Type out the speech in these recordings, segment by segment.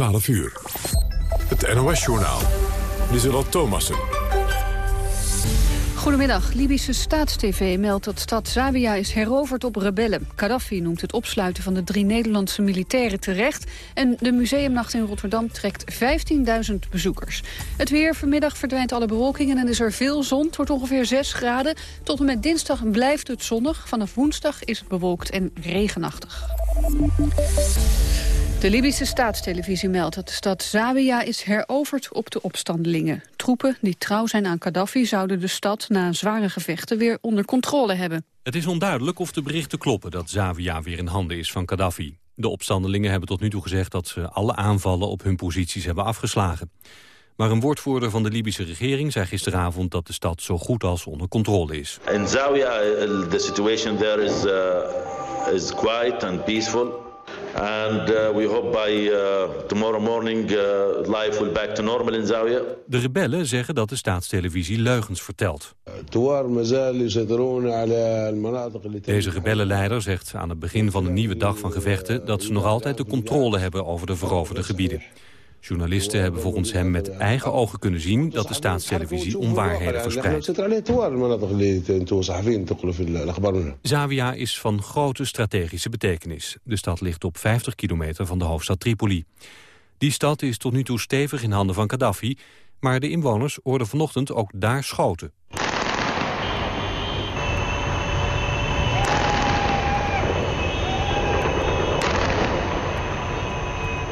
12 uur. Het NOS-journaal. Lieselot Thomassen. Goedemiddag. Libische Staatstv meldt dat stad Zawiya is heroverd op rebellen. Gaddafi noemt het opsluiten van de drie Nederlandse militairen terecht. En de museumnacht in Rotterdam trekt 15.000 bezoekers. Het weer vanmiddag verdwijnt alle bewolking en is er veel zon. Het wordt ongeveer 6 graden. Tot en met dinsdag blijft het zonnig. Vanaf woensdag is het bewolkt en regenachtig. De Libische staatstelevisie meldt dat de stad Zawiya is heroverd op de opstandelingen. Troepen die trouw zijn aan Gaddafi zouden de stad na zware gevechten weer onder controle hebben. Het is onduidelijk of de berichten kloppen dat Zawiya weer in handen is van Gaddafi. De opstandelingen hebben tot nu toe gezegd dat ze alle aanvallen op hun posities hebben afgeslagen. Maar een woordvoerder van de Libische regering zei gisteravond dat de stad zo goed als onder controle is. In Zawiya, the situation there is, uh, is quiet and peaceful. And uh, we hope by uh, tomorrow morning uh, life will back to in Zawiya. De rebellen zeggen dat de staatstelevisie leugens vertelt. Deze rebellenleider zegt aan het begin van de nieuwe dag van gevechten... dat ze nog altijd de controle hebben over de veroverde gebieden. Journalisten hebben volgens hem met eigen ogen kunnen zien... dat de staatstelevisie onwaarheden verspreidt. Zawiya is van grote strategische betekenis. De stad ligt op 50 kilometer van de hoofdstad Tripoli. Die stad is tot nu toe stevig in handen van Gaddafi... maar de inwoners hoorden vanochtend ook daar schoten.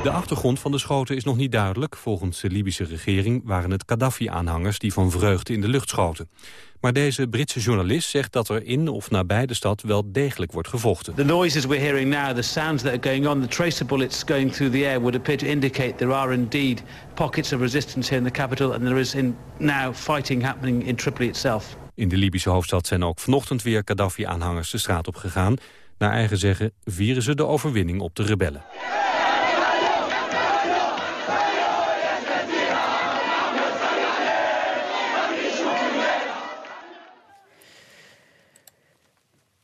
De achtergrond van de schoten is nog niet duidelijk. Volgens de Libische regering waren het Gaddafi-aanhangers die van vreugde in de lucht schoten. Maar deze Britse journalist zegt dat er in of nabij de stad wel degelijk wordt gevochten. The noises we're hearing now, the sounds that are going on, the trace of bullets going through the air would appear to indicate there are indeed pockets of resistance here in the capital and there is in now fighting happening in Tripoli itself. In de Libische hoofdstad zijn ook vanochtend weer Gaddafi-aanhangers de straat op gegaan. Naar eigen zeggen vieren ze de overwinning op de rebellen.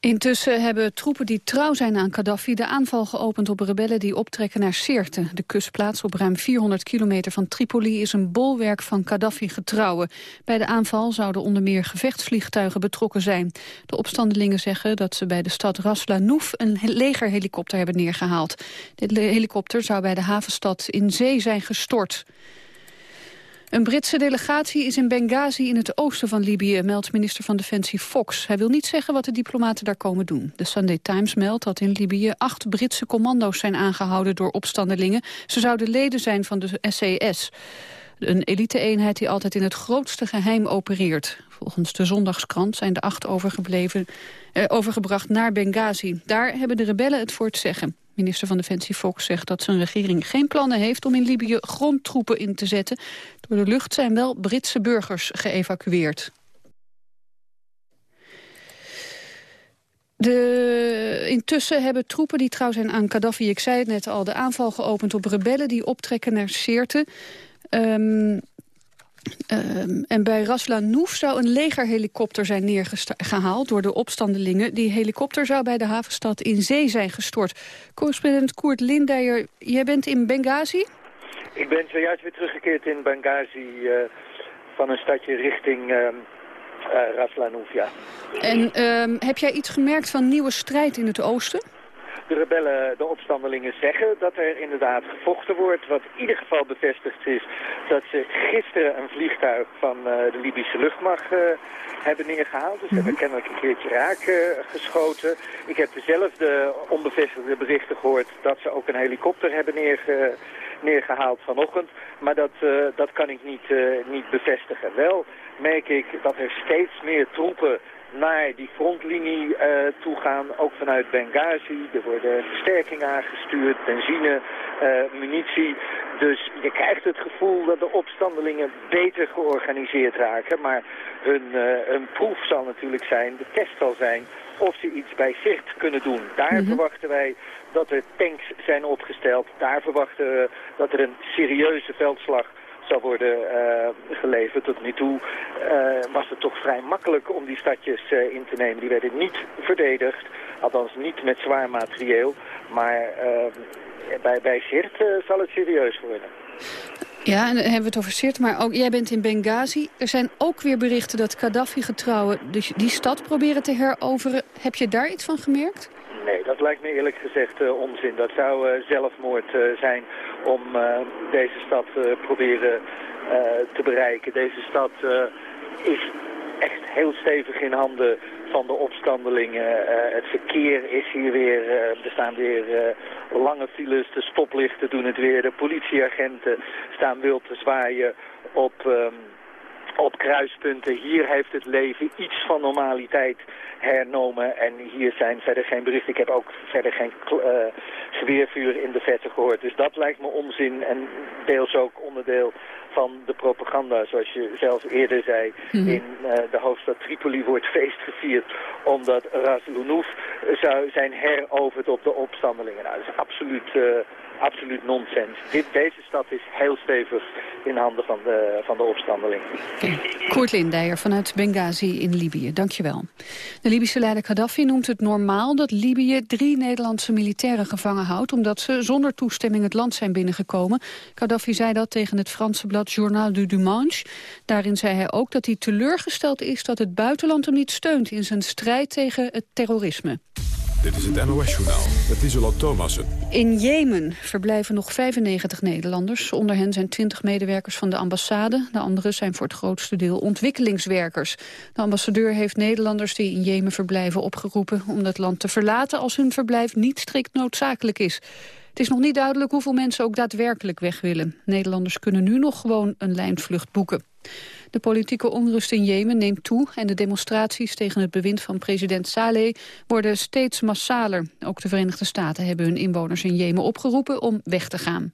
Intussen hebben troepen die trouw zijn aan Gaddafi de aanval geopend op rebellen die optrekken naar Sirte. De kustplaats op ruim 400 kilometer van Tripoli is een bolwerk van Gaddafi-getrouwen. Bij de aanval zouden onder meer gevechtsvliegtuigen betrokken zijn. De opstandelingen zeggen dat ze bij de stad Ras Lanouf een legerhelikopter hebben neergehaald. Dit helikopter zou bij de havenstad in zee zijn gestort. Een Britse delegatie is in Benghazi in het oosten van Libië, meldt minister van Defensie Fox. Hij wil niet zeggen wat de diplomaten daar komen doen. De Sunday Times meldt dat in Libië acht Britse commando's zijn aangehouden door opstandelingen. Ze zouden leden zijn van de SAS. Een elite-eenheid die altijd in het grootste geheim opereert. Volgens de zondagskrant zijn de acht overgebleven, eh, overgebracht naar Benghazi. Daar hebben de rebellen het voor het zeggen. Minister van Defensie Fox zegt dat zijn regering geen plannen heeft om in Libië grondtroepen in te zetten. Door de lucht zijn wel Britse burgers geëvacueerd. De, intussen hebben troepen die trouw zijn aan Gaddafi, ik zei het net al, de aanval geopend op rebellen die optrekken naar Sirte. Um, Ehm, en bij Rasla Noef zou een legerhelikopter zijn neergehaald door de opstandelingen. Die helikopter zou bij de havenstad in zee zijn gestort. Correspondent Koert Lindeyer, jij bent in Benghazi? Ik ben zojuist weer teruggekeerd in Benghazi uh, van een stadje richting uh, uh, Ras ja. En ehm, heb jij iets gemerkt van nieuwe strijd in het oosten? De rebellen, de opstandelingen zeggen dat er inderdaad gevochten wordt. Wat in ieder geval bevestigd is dat ze gisteren een vliegtuig van uh, de Libische luchtmacht uh, hebben neergehaald. Dus ze hebben mhm. kennelijk een keertje raak uh, geschoten. Ik heb dezelfde onbevestigde berichten gehoord dat ze ook een helikopter hebben neerge neergehaald vanochtend. Maar dat, dat kan ik niet, niet bevestigen. Wel merk ik dat er steeds meer troepen naar die frontlinie uh, toe gaan, ook vanuit Benghazi. Er worden versterkingen aangestuurd, benzine, uh, munitie. Dus je krijgt het gevoel dat de opstandelingen beter georganiseerd raken. Maar hun, uh, hun proef zal natuurlijk zijn, de test zal zijn of ze iets bij zicht kunnen doen. Daar mhm. verwachten wij dat er tanks zijn opgesteld. Daar verwachten we dat er een serieuze veldslag zou worden uh, geleverd. Tot nu toe uh, was het toch vrij makkelijk om die stadjes uh, in te nemen. Die werden niet verdedigd, althans niet met zwaar materieel. Maar bij, bij Sirte zal het serieus worden. Ja, en dan hebben we het over Sirte, maar ook jij bent in Benghazi. Er zijn ook weer berichten dat Gaddafi-getrouwen dus die stad proberen te heroveren. Heb je daar iets van gemerkt? Nee, dat lijkt me eerlijk gezegd uh, onzin. Dat zou uh, zelfmoord uh, zijn om deze stad proberen te bereiken. Deze stad is echt heel stevig in handen van de opstandelingen. het verkeer is hier weer, er staan weer lange files, de stoplichten doen het weer. De politieagenten staan wild te zwaaien op... Um, op kruispunten. Hier heeft het leven iets van normaliteit hernomen. En hier zijn verder geen berichten. Ik heb ook verder geen uh, geweervuur in de vette gehoord. Dus dat lijkt me onzin en deels ook onderdeel van de propaganda. Zoals je zelf eerder zei, mm -hmm. in uh, de hoofdstad Tripoli wordt feest gevierd... omdat Ras Lounouf zou zijn heroverd op de opstandelingen. Nou, dat is absoluut... Uh, absoluut nonsens. Dit, deze stad is heel stevig in handen van de, van de opstandelingen. Okay. Koert Lindeyer vanuit Benghazi in Libië, dankjewel. De Libische leider Gaddafi noemt het normaal dat Libië drie Nederlandse militairen gevangen houdt... omdat ze zonder toestemming het land zijn binnengekomen. Gaddafi zei dat tegen het Franse blad Journal du Dimanche. Daarin zei hij ook dat hij teleurgesteld is dat het buitenland hem niet steunt... in zijn strijd tegen het terrorisme. Dit is het NOS-journaal met Isola Thomassen. In Jemen verblijven nog 95 Nederlanders. Onder hen zijn 20 medewerkers van de ambassade. De anderen zijn voor het grootste deel ontwikkelingswerkers. De ambassadeur heeft Nederlanders die in Jemen verblijven opgeroepen... om het land te verlaten als hun verblijf niet strikt noodzakelijk is. Het is nog niet duidelijk hoeveel mensen ook daadwerkelijk weg willen. Nederlanders kunnen nu nog gewoon een lijnvlucht boeken. De politieke onrust in Jemen neemt toe en de demonstraties tegen het bewind van president Saleh worden steeds massaler. Ook de Verenigde Staten hebben hun inwoners in Jemen opgeroepen om weg te gaan.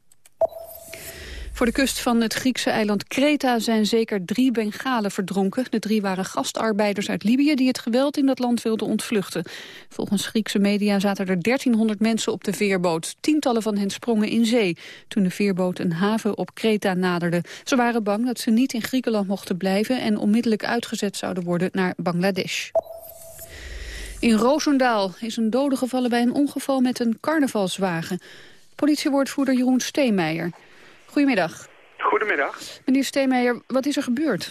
Voor de kust van het Griekse eiland Kreta zijn zeker drie Bengalen verdronken. De drie waren gastarbeiders uit Libië die het geweld in dat land wilden ontvluchten. Volgens Griekse media zaten er 1300 mensen op de veerboot. Tientallen van hen sprongen in zee toen de veerboot een haven op Kreta naderde. Ze waren bang dat ze niet in Griekenland mochten blijven en onmiddellijk uitgezet zouden worden naar Bangladesh. In Roosendaal is een dode gevallen bij een ongeval met een carnavalswagen. Politiewoordvoerder Jeroen Steenmeijer. Goedemiddag. Goedemiddag. Meneer Steenmeijer, wat is er gebeurd?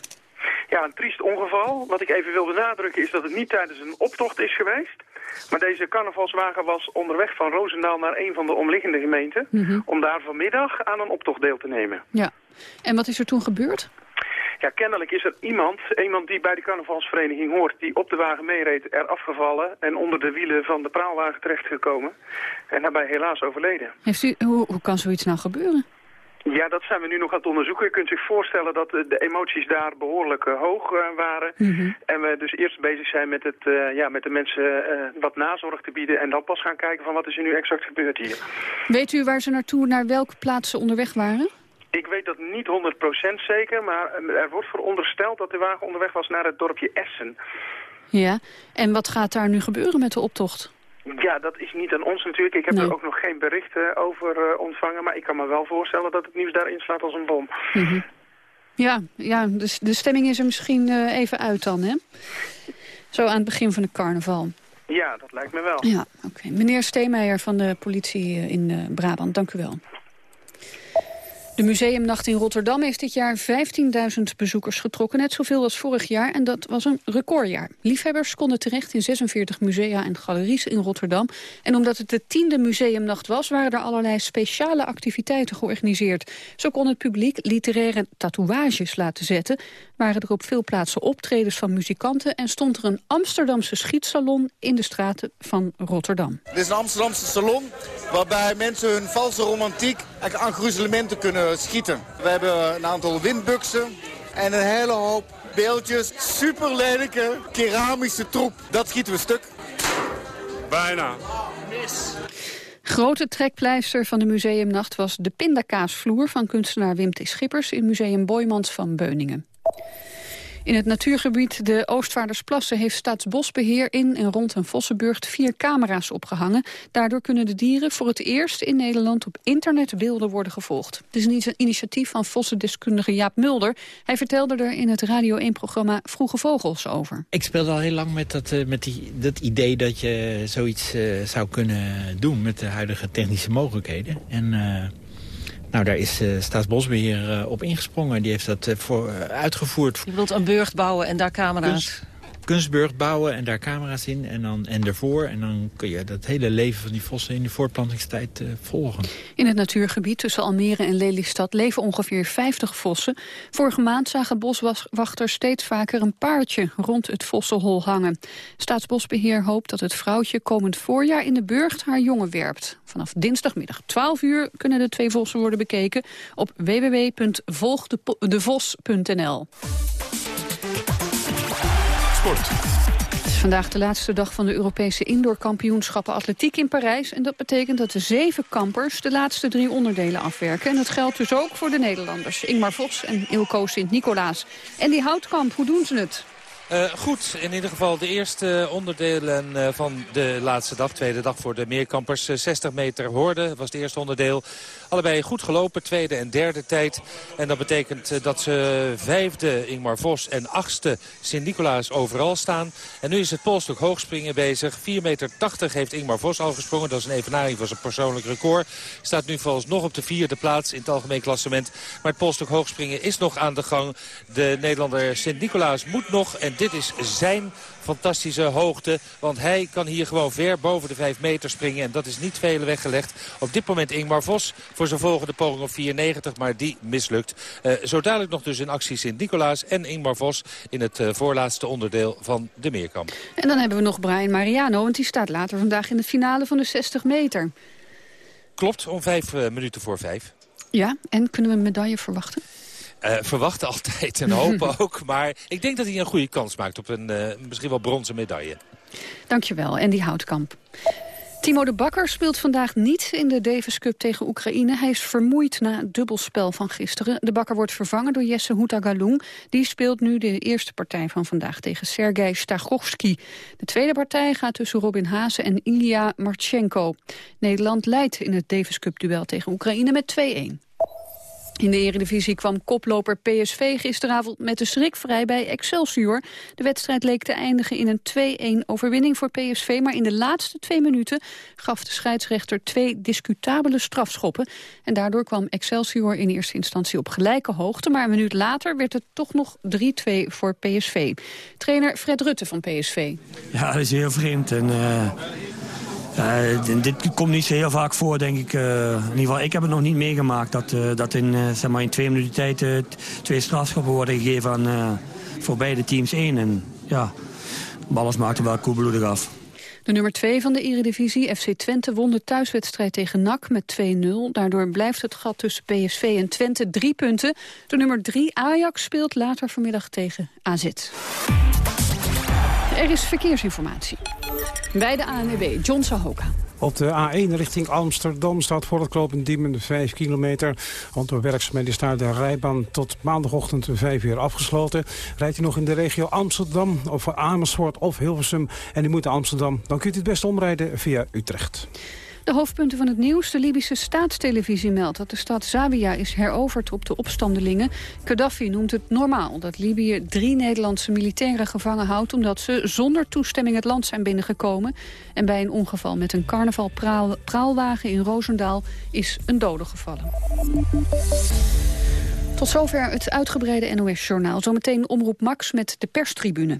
Ja, een triest ongeval. Wat ik even wil benadrukken is dat het niet tijdens een optocht is geweest. Maar deze carnavalswagen was onderweg van Roosendaal naar een van de omliggende gemeenten... Mm -hmm. om daar vanmiddag aan een optocht deel te nemen. Ja. En wat is er toen gebeurd? Ja, kennelijk is er iemand, iemand die bij de carnavalsvereniging hoort... die op de wagen meereed, er afgevallen en onder de wielen van de praalwagen terechtgekomen. En daarbij helaas overleden. Heeft u, hoe, hoe kan zoiets nou gebeuren? Ja, dat zijn we nu nog aan het onderzoeken. Je kunt zich voorstellen dat de emoties daar behoorlijk uh, hoog uh, waren. Mm -hmm. En we dus eerst bezig zijn met, het, uh, ja, met de mensen wat nazorg te bieden... en dan pas gaan kijken van wat is er nu exact gebeurd hier. Weet u waar ze naartoe, naar welke plaatsen onderweg waren? Ik weet dat niet 100% zeker, maar er wordt verondersteld dat de wagen onderweg was naar het dorpje Essen. Ja, en wat gaat daar nu gebeuren met de optocht? Ja, dat is niet aan ons natuurlijk. Ik heb nee. er ook nog geen berichten over uh, ontvangen. Maar ik kan me wel voorstellen dat het nieuws daarin slaat als een bom. Mm -hmm. Ja, ja de, de stemming is er misschien uh, even uit dan, hè? Zo aan het begin van de carnaval. Ja, dat lijkt me wel. Ja, oké. Okay. Meneer Steemeijer van de politie in Brabant, dank u wel. De museumnacht in Rotterdam heeft dit jaar 15.000 bezoekers getrokken. Net zoveel als vorig jaar en dat was een recordjaar. Liefhebbers konden terecht in 46 musea en galeries in Rotterdam. En omdat het de tiende museumnacht was... waren er allerlei speciale activiteiten georganiseerd. Zo kon het publiek literaire tatoeages laten zetten. Waren er op veel plaatsen optredens van muzikanten... en stond er een Amsterdamse schietsalon in de straten van Rotterdam. Dit is een Amsterdamse salon waarbij mensen hun valse romantiek... aan gruzelementen kunnen schieten. We hebben een aantal windbuksen en een hele hoop beeldjes. Super lelijke keramische troep. Dat schieten we stuk. Bijna. Mis. Grote trekpleister van de museumnacht was de pindakaasvloer van kunstenaar Wim T. Schippers in museum Boymans van Beuningen. In het natuurgebied de Oostvaardersplassen heeft Staatsbosbeheer in en rond een Vossenburgt vier camera's opgehangen. Daardoor kunnen de dieren voor het eerst in Nederland op internet beelden worden gevolgd. Het is een initiatief van vossendeskundige Jaap Mulder. Hij vertelde er in het Radio 1-programma Vroege Vogels over. Ik speelde al heel lang met dat, uh, met die, dat idee dat je zoiets uh, zou kunnen doen met de huidige technische mogelijkheden. En... Uh, nou, daar is uh, Staatsbosbeheer uh, op ingesprongen. Die heeft dat uh, voor, uitgevoerd. Je wilt een burcht bouwen en daar camera's? Kunst, kunstburg bouwen en daar camera's in en, dan, en ervoor. En dan kun je dat hele leven van die vossen in de voortplantingstijd uh, volgen. In het natuurgebied tussen Almere en Lelystad leven ongeveer 50 vossen. Vorige maand zagen boswachters steeds vaker een paardje rond het vossenhol hangen. Staatsbosbeheer hoopt dat het vrouwtje komend voorjaar in de burcht haar jongen werpt. Vanaf dinsdagmiddag 12 uur kunnen de twee vossen worden bekeken op www.volgdevos.nl. Sport. Het is vandaag de laatste dag van de Europese indoorkampioenschappen atletiek in Parijs. En dat betekent dat de zeven kampers de laatste drie onderdelen afwerken. En dat geldt dus ook voor de Nederlanders. Ingmar Vos en Ilko Sint-Nicolaas. En die houtkamp, hoe doen ze het? Uh, goed, in ieder geval de eerste onderdelen uh, van de laatste dag. Tweede dag voor de meerkampers. Uh, 60 meter hoorde was het eerste onderdeel. Allebei goed gelopen, tweede en derde tijd. En dat betekent dat ze vijfde Ingmar Vos en achtste Sint-Nicolaas overal staan. En nu is het polstuk hoogspringen bezig. 4,80 meter heeft Ingmar Vos al gesprongen. Dat is een evenaring van zijn persoonlijk record. Staat nu nog op de vierde plaats in het algemeen klassement. Maar het polstuk hoogspringen is nog aan de gang. De Nederlander Sint-Nicolaas moet nog... En dit is zijn fantastische hoogte. Want hij kan hier gewoon ver boven de 5 meter springen. En dat is niet veel weggelegd. Op dit moment Ingmar Vos voor zijn volgende poging op 4,90. Maar die mislukt. Uh, zo dadelijk nog dus in actie Sint-Nicolaas en Ingmar Vos... in het uh, voorlaatste onderdeel van de meerkamp. En dan hebben we nog Brian Mariano. Want die staat later vandaag in de finale van de 60 meter. Klopt, om vijf uh, minuten voor vijf. Ja, en kunnen we een medaille verwachten? Uh, verwachten altijd en hopen ook. Maar ik denk dat hij een goede kans maakt op een uh, misschien wel bronzen medaille. Dankjewel, Andy Houtkamp. Timo de Bakker speelt vandaag niet in de Davis Cup tegen Oekraïne. Hij is vermoeid na het dubbelspel van gisteren. De Bakker wordt vervangen door Jesse Houtagaloen. Die speelt nu de eerste partij van vandaag tegen Sergei Stachowski. De tweede partij gaat tussen Robin Haase en Ilya Marchenko. Nederland leidt in het Davis Cup duel tegen Oekraïne met 2-1. In de eredivisie kwam koploper PSV gisteravond met de schrik vrij bij Excelsior. De wedstrijd leek te eindigen in een 2-1 overwinning voor PSV... maar in de laatste twee minuten gaf de scheidsrechter twee discutabele strafschoppen. En daardoor kwam Excelsior in eerste instantie op gelijke hoogte... maar een minuut later werd het toch nog 3-2 voor PSV. Trainer Fred Rutte van PSV. Ja, dat is heel vreemd en... Uh... Uh, dit komt niet zo heel vaak voor, denk ik. Uh, in ieder geval, ik heb het nog niet meegemaakt... dat, uh, dat in, zeg maar in twee minuten tijd twee strafschoppen worden gegeven aan, voor beide teams één. En ja, Ballas maakte wel koelbloedig af. De nummer 2 van de Eredivisie, FC Twente, won de thuiswedstrijd tegen NAC met 2-0. Daardoor blijft het gat tussen PSV en Twente drie punten. De nummer 3 Ajax speelt later vanmiddag tegen AZ. Er is verkeersinformatie. Bij de ANWB, John Sahoka. Op de A1 richting Amsterdam staat voor het klooppunt Diemen 5 kilometer. Want door werkzaamheden staat de rijbaan tot maandagochtend 5 uur afgesloten. Rijdt u nog in de regio Amsterdam of Amersfoort of Hilversum en u moet naar Amsterdam... dan kunt u het best omrijden via Utrecht. De hoofdpunten van het nieuws. De Libische staatstelevisie meldt dat de stad Zawiya is heroverd op de opstandelingen. Gaddafi noemt het normaal dat Libië drie Nederlandse militairen gevangen houdt... omdat ze zonder toestemming het land zijn binnengekomen. En bij een ongeval met een carnavalpraalwagen in Roosendaal is een dode gevallen. Tot zover het uitgebreide NOS-journaal. Zometeen omroep Max met de perstribune.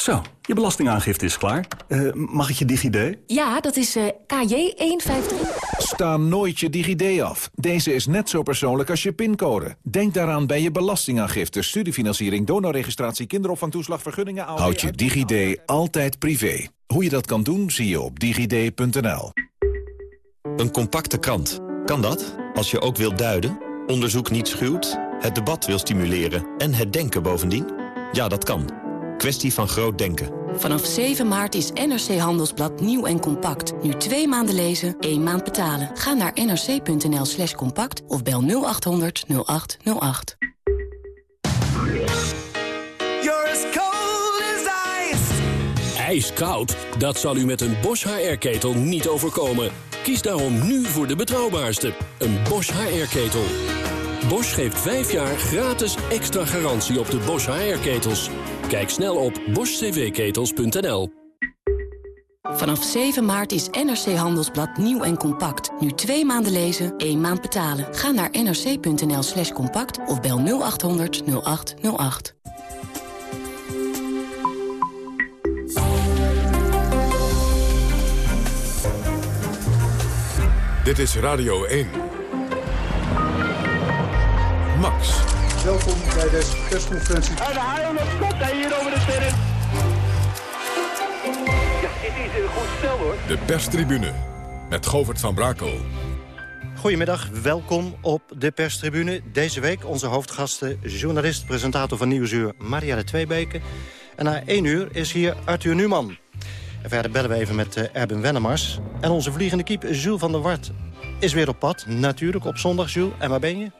Zo, je belastingaangifte is klaar. Uh, mag ik je DigiD? Ja, dat is uh, KJ153. Sta nooit je DigiD af. Deze is net zo persoonlijk als je pincode. Denk daaraan bij je belastingaangifte, studiefinanciering, donorregistratie, kinderopvangtoeslag, vergunningen... Houd je DigiD altijd privé. Hoe je dat kan doen, zie je op digid.nl. Een compacte krant. Kan dat? Als je ook wilt duiden, onderzoek niet schuwt, het debat wil stimuleren en het denken bovendien? Ja, dat kan. Kwestie van groot denken. Vanaf 7 maart is NRC Handelsblad nieuw en compact. Nu twee maanden lezen, één maand betalen. Ga naar nrc.nl slash compact of bel 0800 0808. Ijskoud? Dat zal u met een Bosch HR-ketel niet overkomen. Kies daarom nu voor de betrouwbaarste, een Bosch HR-ketel. Bosch geeft 5 jaar gratis extra garantie op de Bosch HR-ketels. Kijk snel op boschcvketels.nl. Vanaf 7 maart is NRC Handelsblad nieuw en compact. Nu twee maanden lezen, één maand betalen. Ga naar nrc.nl slash compact of bel 0800 0808. Dit is Radio 1. Max. Welkom bij deze persconferentie. En de haal komt hij hier over de. Ja, dit is een goed stel hoor. De perstribune met Govert van Brakel. Goedemiddag, welkom op de perstribune. Deze week onze hoofdgasten, journalist, presentator van Nieuwsuur Marianne Tweebeke. En na één uur is hier Arthur Numan. En verder bellen we even met uh, Erben Wennemars. En onze vliegende kiep Jules van der Wart is weer op pad. Natuurlijk op zondag, Jules. En waar ben je?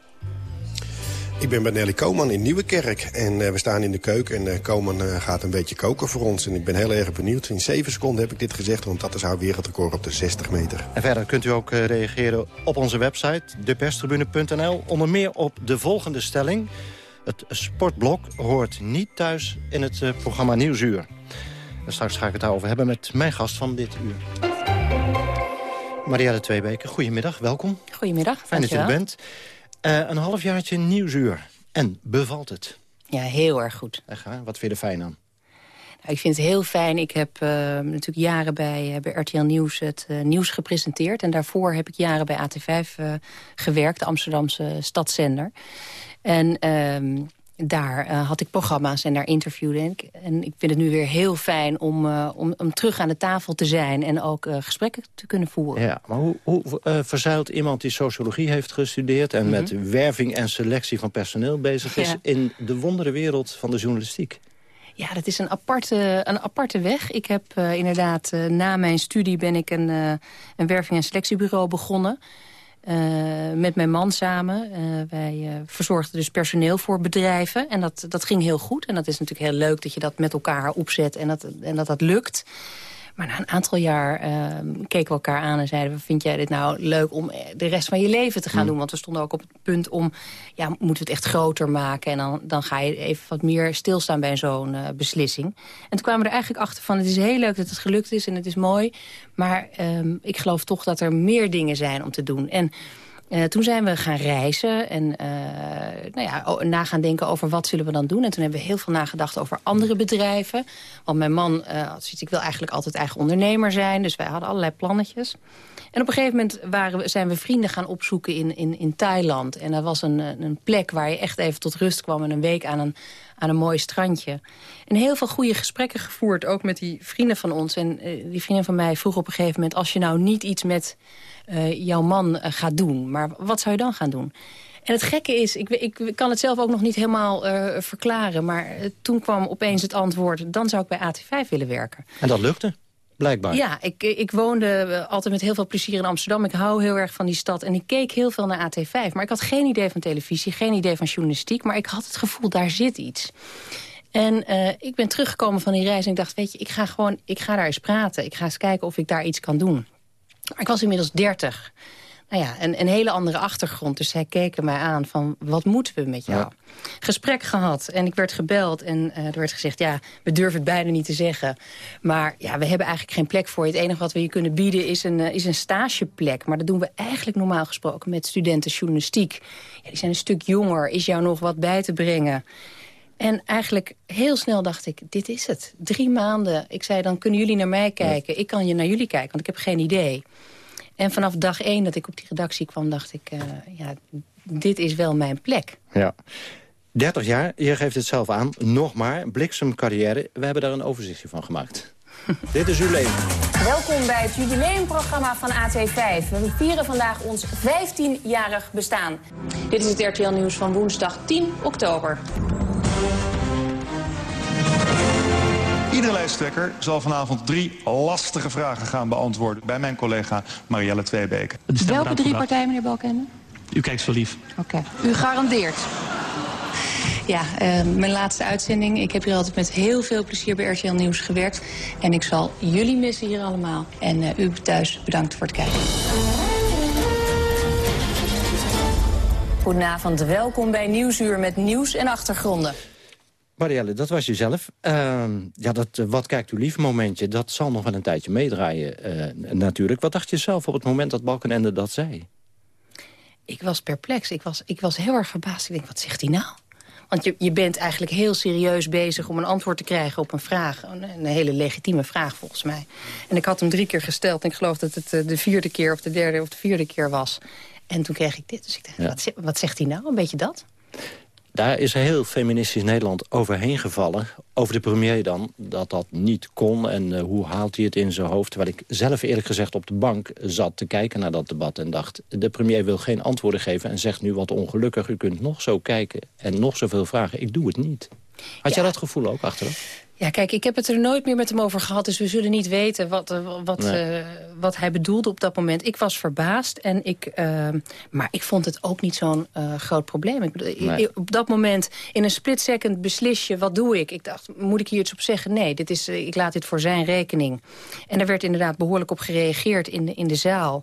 Ik ben bij Nelly Koman in Nieuwekerk. En uh, we staan in de keuken en uh, Koman uh, gaat een beetje koken voor ons. En ik ben heel erg benieuwd. In 7 seconden heb ik dit gezegd, want dat is haar wereldrecord op de 60 meter. En verder kunt u ook reageren op onze website, deperstribune.nl. Onder meer op de volgende stelling. Het sportblok hoort niet thuis in het programma Nieuwsuur. En straks ga ik het daarover hebben met mijn gast van dit uur. Maria de Tweebeke, goedemiddag, welkom. Goedemiddag, Fijn dat je er bent. Uh, een halfjaartje nieuwsuur. En bevalt het? Ja, heel erg goed. Echt? Wat vind je er fijn aan? Nou, ik vind het heel fijn. Ik heb uh, natuurlijk jaren bij, uh, bij RTL Nieuws het nieuws gepresenteerd. En daarvoor heb ik jaren bij AT5 gewerkt, de Amsterdamse stadszender. En ehm, daar uh, had ik programma's en daar interviewde ik. En ik vind het nu weer heel fijn om, uh, om, om terug aan de tafel te zijn... en ook uh, gesprekken te kunnen voeren. Ja, maar hoe, hoe verzuilt iemand die sociologie heeft gestudeerd... en mm -hmm. met werving en selectie van personeel bezig is... Ja. in de wondere wereld van de journalistiek? Ja, dat is een aparte, een aparte weg. Ik heb inderdaad, na mijn studie ben ik een, een werving- en selectiebureau begonnen... Uh, met mijn man samen. Uh, wij uh, verzorgden dus personeel voor bedrijven. En dat, dat ging heel goed. En dat is natuurlijk heel leuk dat je dat met elkaar opzet en dat en dat, dat lukt. Maar na een aantal jaar keken we elkaar aan en zeiden... vind jij dit nou leuk om de rest van je leven te gaan mm. doen? Want we stonden ook op het punt om... ja, moeten we het echt groter maken? En dan, dan ga je even wat meer stilstaan bij zo'n uh, beslissing. En toen kwamen we er eigenlijk achter van... het is heel leuk dat het gelukt is en het is mooi. Maar um, ik geloof toch dat er meer dingen zijn om te doen. En... Uh, toen zijn we gaan reizen en uh, nou ja, na gaan denken over wat zullen we dan doen. En toen hebben we heel veel nagedacht over andere bedrijven. Want mijn man uh, had zoiets, ik wil eigenlijk altijd eigen ondernemer zijn. Dus wij hadden allerlei plannetjes. En op een gegeven moment waren we, zijn we vrienden gaan opzoeken in, in, in Thailand. En er was een, een plek waar je echt even tot rust kwam... en een week aan een, aan een mooi strandje. En heel veel goede gesprekken gevoerd, ook met die vrienden van ons. En die vrienden van mij vroegen op een gegeven moment... als je nou niet iets met uh, jouw man uh, gaat doen. Maar wat zou je dan gaan doen? En het gekke is, ik, ik kan het zelf ook nog niet helemaal verklaren... maar toen kwam opeens het antwoord... dan zou ik bij AT5 willen werken. En dat lukte? Blijkbaar. Ja, ik, ik woonde altijd met heel veel plezier in Amsterdam. Ik hou heel erg van die stad en ik keek heel veel naar AT5. Maar ik had geen idee van televisie, geen idee van journalistiek... maar ik had het gevoel, daar zit iets. En uh, ik ben teruggekomen van die reis en ik dacht... weet je, ik ga, gewoon, ik ga daar eens praten. Ik ga eens kijken of ik daar iets kan doen. Ik was inmiddels dertig. Nou ja, een, een hele andere achtergrond. Dus zij keken mij aan van, wat moeten we met jou? Ja. Gesprek gehad en ik werd gebeld en uh, er werd gezegd... ja, we durven het bijna niet te zeggen. Maar ja, we hebben eigenlijk geen plek voor je. Het enige wat we je kunnen bieden is een, uh, is een stageplek. Maar dat doen we eigenlijk normaal gesproken met studenten journalistiek. Ja, die zijn een stuk jonger. Is jou nog wat bij te brengen? En eigenlijk heel snel dacht ik, dit is het. Drie maanden. Ik zei, dan kunnen jullie naar mij kijken. Ik kan je naar jullie kijken, want ik heb geen idee. En vanaf dag één dat ik op die redactie kwam, dacht ik... Uh, ja, dit is wel mijn plek. Ja. 30 jaar, je geeft het zelf aan. Nog maar, bliksemcarrière. We hebben daar een overzichtje van gemaakt. Dit is uw leven. Welkom bij het jubileumprogramma van AT5. We vieren vandaag ons 15-jarig bestaan. Dit is het RTL Nieuws van woensdag 10 oktober. Iedere lijsttrekker zal vanavond drie lastige vragen gaan beantwoorden... bij mijn collega Marielle Tweebeke. Welke drie partijen, meneer Balkenende? U kijkt zo lief. Oké. U garandeert. Ja, uh, mijn laatste uitzending. Ik heb hier altijd met heel veel plezier bij RTL Nieuws gewerkt. En ik zal jullie missen hier allemaal. En uh, u thuis bedankt voor het kijken. Goedenavond, welkom bij Nieuwsuur met nieuws en achtergronden. Marielle, dat was jezelf. Uh, ja, dat uh, wat kijkt u lief momentje, dat zal nog wel een tijdje meedraaien uh, natuurlijk. Wat dacht je zelf op het moment dat Balkenende dat zei? Ik was perplex. Ik was, ik was heel erg verbaasd. Ik denk, wat zegt hij nou? Want je, je bent eigenlijk heel serieus bezig om een antwoord te krijgen op een vraag. Een, een, hele legitieme vraag volgens mij. En ik had hem drie keer gesteld en ik geloof dat het de vierde keer of de derde of de vierde keer was. En toen kreeg ik dit. Dus ik dacht, ja. wat, wat zegt hij nou? Een beetje dat? Daar is heel feministisch Nederland overheen gevallen. Over de premier dan, dat dat niet kon. En uh, hoe haalt hij het in zijn hoofd? Terwijl ik zelf eerlijk gezegd op de bank zat te kijken naar dat debat... en dacht, de premier wil geen antwoorden geven... en zegt nu wat ongelukkig, u kunt nog zo kijken en nog zoveel vragen. Ik doe het niet. Had ja. jij dat gevoel ook achteraf? Ja, kijk, ik heb het er nooit meer met hem over gehad... dus we zullen niet weten wat, wat, nee. uh, wat hij bedoelde op dat moment. Ik was verbaasd, en ik, uh, maar ik vond het ook niet zo'n uh, groot probleem. Ik bedoel, nee. op dat moment, in een split second beslis je, wat doe ik? Ik dacht, moet ik hier iets op zeggen? Nee, dit is, ik laat dit voor zijn rekening. En er werd inderdaad behoorlijk op gereageerd in de, in de zaal...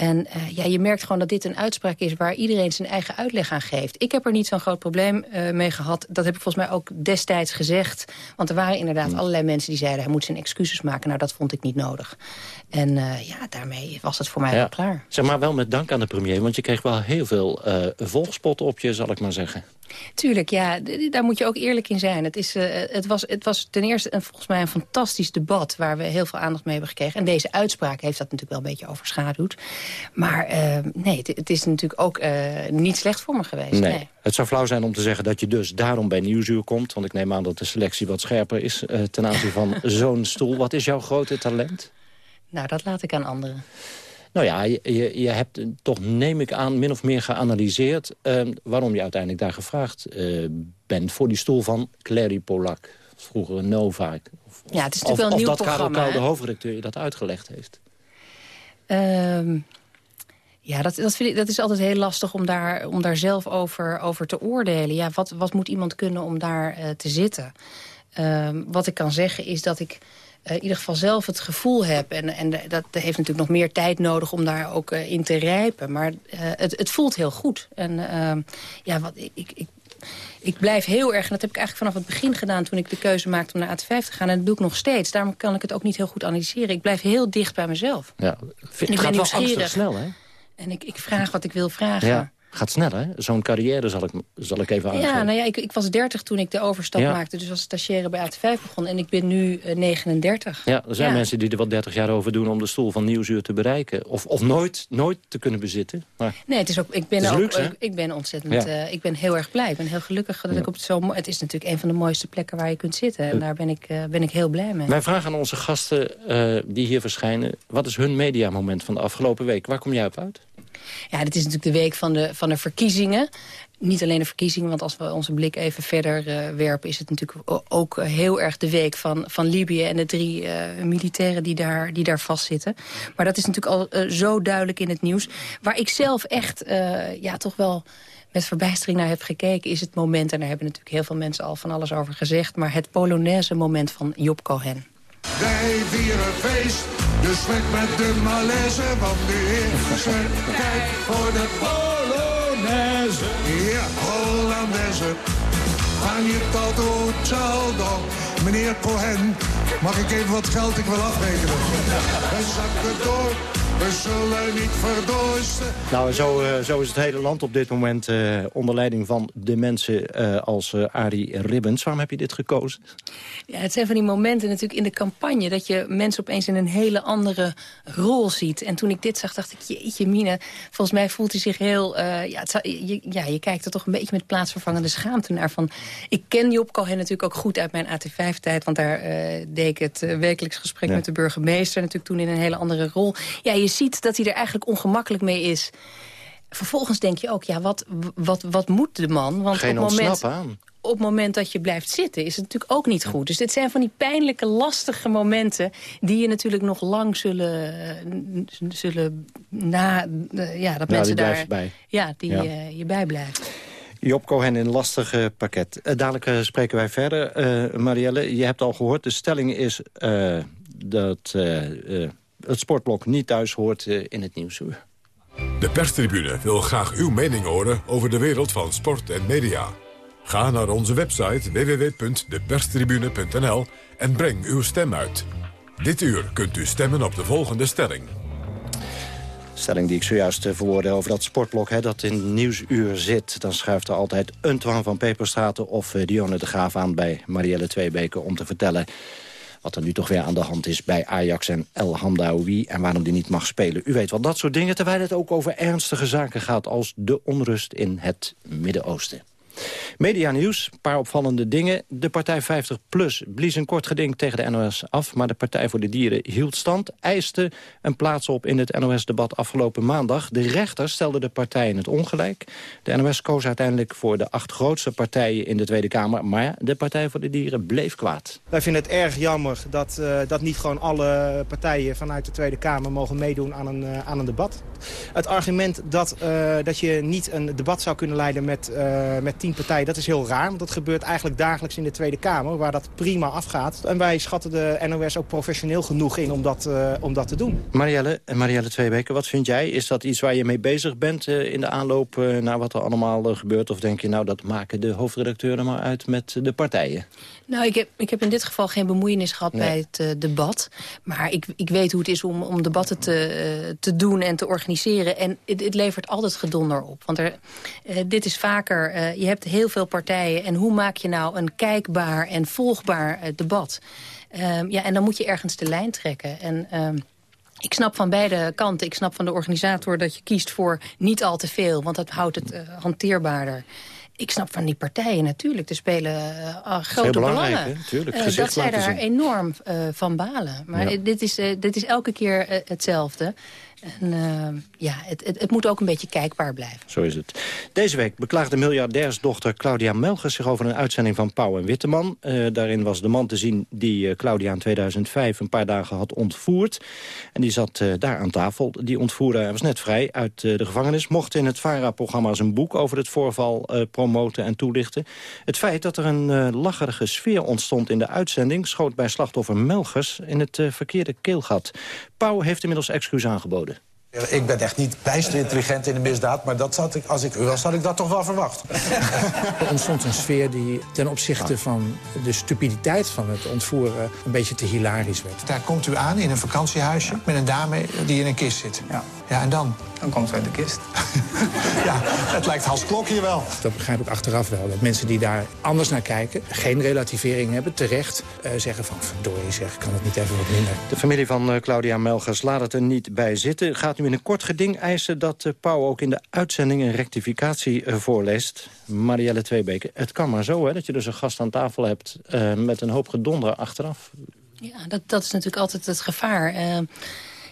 En uh, ja, je merkt gewoon dat dit een uitspraak is... waar iedereen zijn eigen uitleg aan geeft. Ik heb er niet zo'n groot probleem uh, mee gehad. Dat heb ik volgens mij ook destijds gezegd. Want er waren inderdaad mm. allerlei mensen die zeiden... hij moet zijn excuses maken. Nou, dat vond ik niet nodig. En uh, ja, daarmee was het voor mij ja. wel klaar. Zeg maar wel met dank aan de premier. Want je kreeg wel heel veel volgspot op je, zal ik maar zeggen. Tuurlijk, ja, daar moet je ook eerlijk in zijn. Het, is, uh, het, was, het was ten eerste een, volgens mij een fantastisch debat... waar we heel veel aandacht mee hebben gekregen. En deze uitspraak heeft dat natuurlijk wel een beetje overschaduwd. Maar uh, nee, het, het, is natuurlijk ook uh, niet slecht voor me geweest. Nee. nee. Het zou flauw zijn om te zeggen dat je dus daarom bij Nieuwsuur komt. Want ik neem aan dat de selectie wat scherper is ten aanzien van zo'n stoel. Wat is jouw grote talent? Nou, dat laat ik aan anderen. Nou ja, je, je hebt toch, neem ik aan, min of meer geanalyseerd... Uh, waarom je uiteindelijk daar gevraagd uh, bent voor die stoel van Clary Polak. Vroeger Nova. Of, ja, het is natuurlijk wel een nieuw dat programma. Karel de hoofdredacteur, je dat uitgelegd heeft. Um, ja, dat, dat, vind ik, dat is altijd heel lastig om daar, om daar zelf over, over te oordelen. Ja, wat, wat moet iemand kunnen om daar uh, te zitten? Um, wat ik kan zeggen is dat ik uh, in ieder geval zelf het gevoel heb... en, en dat heeft natuurlijk nog meer tijd nodig om daar ook uh, in te rijpen. Maar uh, het, het voelt heel goed. En ja, wat, ik, ik, ik blijf heel erg... en dat heb ik eigenlijk vanaf het begin gedaan... toen ik de keuze maakte om naar AT5 te gaan. En dat doe ik nog steeds. Daarom kan ik het ook niet heel goed analyseren. Ik blijf heel dicht bij mezelf. Ja, het gaat wel angstig snel, hè? En ik, ik vraag wat ik wil vragen. Ja. Gaat sneller, Zo'n carrière zal ik, zal ik even aangeven. Ja, nou ja, ik, ik was 30 toen ik de overstap ja. maakte. Dus als stagiaire bij AT5 begon. En ik ben nu uh, 39. Ja, er zijn ja. mensen die er wel 30 jaar over doen... om de stoel van Nieuwsuur te bereiken. Of, of nooit, nooit te kunnen bezitten. Maar nee, het is ook, ik ben, ook, luxe, ik, ik ben ontzettend... Ja. Uh, ik ben heel erg blij. Ik ben heel gelukkig dat ik op het zo... Het is natuurlijk een van de mooiste plekken waar je kunt zitten. En daar ben ik, uh, ben ik heel blij mee. Wij vragen aan onze gasten die hier verschijnen... wat is hun mediamoment van de afgelopen week? Waar kom jij op uit? Ja, dit is natuurlijk de week van de, van de verkiezingen. Niet alleen de verkiezingen, want als we onze blik even verder uh, werpen... is het natuurlijk ook heel erg de week van, van Libië... en de drie uh, militairen die daar, die daar vastzitten. Maar dat is natuurlijk al zo duidelijk in het nieuws. Waar ik zelf echt ja, toch wel met verbijstering naar heb gekeken... is het moment, en daar hebben natuurlijk heel veel mensen al van alles over gezegd... maar het Polonaise moment van Job Cohen. Wij vieren feest, dus weg met de malaise, want de er. Kijk voor de Polonaise. Ja, Hollandaise. Gaan je tot Saldo. Meneer Cohen, mag ik even wat geld ik wil afrekenen? We zakken door We zullen niet verdoosten. Nou, zo, uh, zo is het hele land op dit moment uh, onder leiding van de mensen uh, als Arie Ribbens. Waarom heb je dit gekozen? Ja, het zijn van die momenten natuurlijk in de campagne... dat je mensen opeens in een hele andere rol ziet. En toen ik dit zag, dacht ik, jeetje mine... volgens mij voelt hij zich heel... ja, het, je, ja, je kijkt er toch een beetje met plaatsvervangende schaamte naar. Van, ik ken Job Cohen natuurlijk ook goed uit mijn AT5-tijd... want daar deed ik het wekelijks gesprek ja. met de burgemeester... natuurlijk toen in een hele andere rol. Ja, je ziet dat hij er eigenlijk ongemakkelijk mee is. Vervolgens denk je ook, ja, wat, wat, wat moet de man? Want Geen op het moment, aan. op het moment dat je blijft zitten is het natuurlijk ook niet goed. Dus dit zijn van die pijnlijke, lastige momenten... die je natuurlijk nog lang zullen, zullen na... Ja, dat ja, mensen die daar... bij. Ja, die Ja. uh, je bijblijven. Job Cohen in een lastig uh, pakket. Uh, dadelijk uh, spreken wij verder. Uh, Marielle, je hebt al gehoord, de stelling is uh, dat uh, het sportblok niet thuis hoort uh, in het nieuwsuur. De perstribune wil graag uw mening horen over de wereld van sport en media. Ga naar onze website www.deperstribune.nl en breng uw stem uit. Dit uur kunt u stemmen op de volgende stelling. Stelling die ik zojuist uh, verwoordde over dat sportblok hè, dat in Nieuwsuur zit. Dan schuift er altijd Twan van Peperstraten of uh, Dionne de Graaf aan bij Marielle Tweebeke... om te vertellen wat er nu toch weer aan de hand is bij Ajax en El Hamdaoui... en waarom die niet mag spelen. U weet wel, dat soort dingen, terwijl het ook over ernstige zaken gaat... als de onrust in het Midden-Oosten. Media nieuws, een paar opvallende dingen. De partij 50PLUS blies een kort geding tegen de NOS af... maar de Partij voor de Dieren hield stand, eiste een plaats op in het NOS-debat afgelopen maandag. De rechter stelde de partij in het ongelijk. De NOS koos uiteindelijk voor de acht grootste partijen in de Tweede Kamer... maar de Partij voor de Dieren bleef kwaad. Wij vinden het erg jammer dat, uh, dat niet gewoon alle partijen vanuit de Tweede Kamer... mogen meedoen aan een, uh, aan een debat. Het argument dat, uh, dat je niet een debat zou kunnen leiden met, met tien partijen... dat is heel raar, want dat gebeurt eigenlijk dagelijks in de Tweede Kamer... waar dat prima afgaat. En wij schatten de NOS ook professioneel genoeg in om dat, uh, om dat te doen. Marielle, Marielle Tweebeke, wat vind jij? Is dat iets waar je mee bezig bent uh, in de aanloop uh, naar wat er allemaal gebeurt? Of denk je, nou, dat maken de hoofdredacteuren maar uit met de partijen? Nou, ik heb, ik heb in dit geval geen bemoeienis gehad nee. bij het uh, debat. Maar ik, ik weet hoe het is om, om debatten te, uh, te doen en te organiseren. En het, het levert altijd gedonder op. Want er, uh, dit is vaker, je hebt heel veel partijen. En hoe maak je nou een kijkbaar en volgbaar debat? ja, en dan moet je ergens de lijn trekken. En... Ik snap van beide kanten. Ik snap van de organisator dat je kiest voor niet al te veel. Want dat houdt het hanteerbaarder ik snap van die partijen natuurlijk. Er spelen uh, grote belangen. Uh, dat zij daar enorm van balen. Maar ja. dit, is, dit is elke keer hetzelfde. En uh, ja, het, het, het, moet ook een beetje kijkbaar blijven. Zo is het. Deze week beklaagde miljardairsdochter Claudia Melgers zich over een uitzending van Pauw en Witteman. Uh, daarin was de man te zien die uh, Claudia in 2005 een paar dagen had ontvoerd. En die zat daar aan tafel. Die ontvoerder was net vrij uit de gevangenis. Mocht in het VARA-programma zijn boek over het voorval promoten en toelichten. Het feit dat er een lacherige sfeer ontstond in de uitzending... schoot bij slachtoffer Melgers in het verkeerde keelgat. Pauw heeft inmiddels excuus aangeboden. Ik ben echt niet bijster intelligent in de misdaad... maar dat zat ik, als ik u was, had ik dat toch wel verwacht. Er ontstond een sfeer die ten opzichte van de stupiditeit van het ontvoeren... een beetje te hilarisch werd. Daar komt u aan in een vakantiehuisje met een dame die in een kist zit. Ja. Ja, en dan? Dan komt ze uit de kist. ja, het lijkt Hans Klok hier wel. Dat begrijp ik achteraf wel. Dat mensen die daar anders naar kijken, geen relativering hebben... terecht uh, zeggen van, verdorie zeg, kan het niet even wat minder. De familie van uh, Claudia Melgers laat het er niet bij zitten. Gaat nu in een kort geding eisen dat uh, Pauw ook in de uitzending... een rectificatie voorleest. Marielle Tweebeke, het kan maar zo hè, dat je dus een gast aan tafel hebt... met een hoop gedonder achteraf. Ja, dat, dat is natuurlijk altijd het gevaar...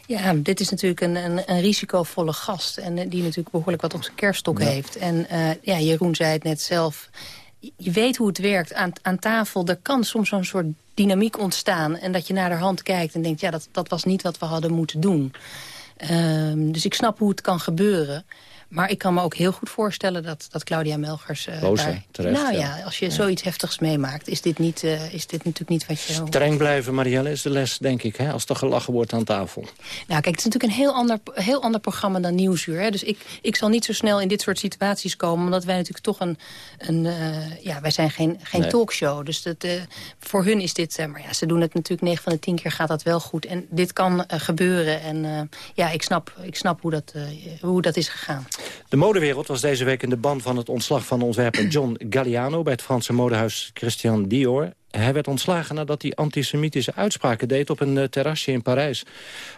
Ja, dit is natuurlijk een, een, een, risicovolle gast. En die natuurlijk behoorlijk wat op zijn kerststok ja. heeft. En uh, ja, Jeroen zei het net zelf. Je weet hoe het werkt aan, aan tafel. Er kan soms zo'n soort dynamiek ontstaan. En dat je naar de hand kijkt en denkt... ja, dat, dat was niet wat we hadden moeten doen. Um, dus ik snap hoe het kan gebeuren. Maar ik kan me ook heel goed voorstellen dat, dat Claudia Melgers... Uh, Boos, daar, terecht. Nou ja, als je zoiets heftigs meemaakt... is dit, niet, uh, is dit natuurlijk niet wat je... Streng blijven, Marielle, is de les, denk ik, hè, als er gelachen wordt aan tafel. Nou, kijk, het is natuurlijk een heel ander, heel ander programma dan Nieuwsuur. Hè. Dus ik, ik zal niet zo snel in dit soort situaties komen... omdat wij natuurlijk toch een... een uh, ja, wij zijn geen, geen Nee. talkshow. Dus dat, voor hun is dit... Maar ja, ze doen het natuurlijk 9 van de 10 keer gaat dat wel goed. En dit kan gebeuren. En ja, ik snap, ik snap hoe, dat, hoe dat is gegaan. De modewereld was deze week in de ban van het ontslag van ontwerper John Galliano... bij het Franse modehuis Christian Dior. Hij werd ontslagen nadat hij antisemitische uitspraken deed op een uh, terrasje in Parijs.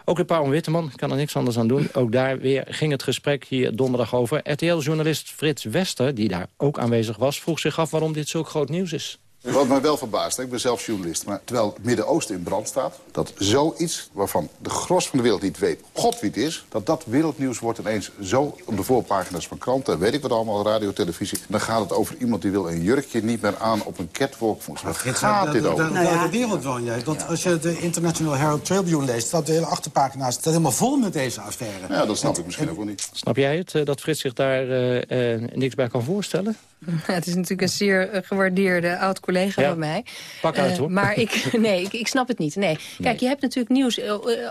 Ook de Paul Witteman kan er niks anders aan doen. Ook daar weer ging het gesprek hier donderdag over. RTL-journalist Frits Wester, die daar ook aanwezig was... vroeg zich af waarom dit zulk groot nieuws is. Wat mij wel verbaast, ik ben zelf journalist... maar terwijl het Midden-Oosten in brand staat... dat zoiets waarvan de gros van de wereld niet weet... God wie het is, dat dat wereldnieuws wordt ineens zo... op de voorpagina's van kranten, weet ik wat allemaal, radio, televisie... dan gaat het over iemand die wil een jurkje niet meer aan op een catwalk. Waar gaat dit over? Nou ja. de wereld woon jij. Want als je de International Herald Tribune leest... staat de hele achterpagina staat helemaal vol met deze affaire. Ja, dat snap ik misschien ook wel niet. Snap jij het, uh, dat Frits zich daar uh, uh, niks bij kan voorstellen? het is natuurlijk een zeer gewaardeerde oud-collega ja. van mij. Pak uit, hoor. Uh, maar ik, nee, ik, ik, snap het niet. Nee. Kijk, nee. je hebt natuurlijk nieuws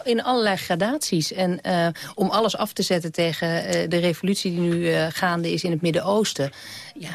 in allerlei gradaties. En om alles af te zetten tegen de revolutie die nu gaande is in het Midden-Oosten... Ja,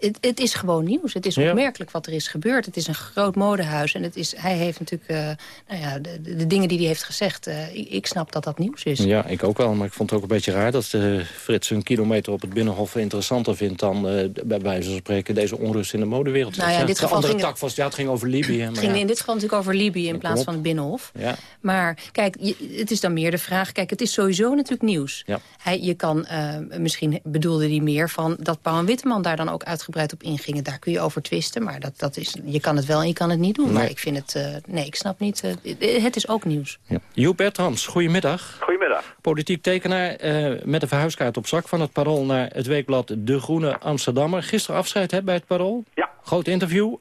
het, het, is gewoon nieuws. Het is opmerkelijk wat er is gebeurd. Het is een groot modehuis. En het is, hij heeft natuurlijk nou ja, de, de, dingen die hij heeft gezegd... Ik, ik, snap dat dat nieuws is. Ja, ik ook wel. Maar ik vond het ook een beetje raar... dat Frits een kilometer op het Binnenhof interessanter vindt... dan bij wijze van spreken deze onrust in de modewereld. Nou ja, dit de geval andere ging tak was, ja, het ging over Libië. Het ging ja. in dit geval natuurlijk over Libië in plaats van het Binnenhof. Ja. Maar kijk, je, het is dan meer de vraag... Kijk, het is sowieso natuurlijk nieuws. Ja. Hij, je kan, uh, misschien bedoelde hij meer van... dat Paul en Witteman daar dan ook uitgebreid op ingingen. Daar kun je over twisten, maar dat, dat is, je kan het wel en je kan het niet doen. Nee. Maar ik vind het... Uh, nee, ik snap niet. Uh, het is ook nieuws. Ja. Joep Bertrams, goedemiddag. Goedemiddag. Politiek tekenaar met een verhuiskaart op zak van het Parool... naar het weekblad De Groene Amsterdammer. Gisteren afscheid hè, bij het Parool. Ja. Groot interview.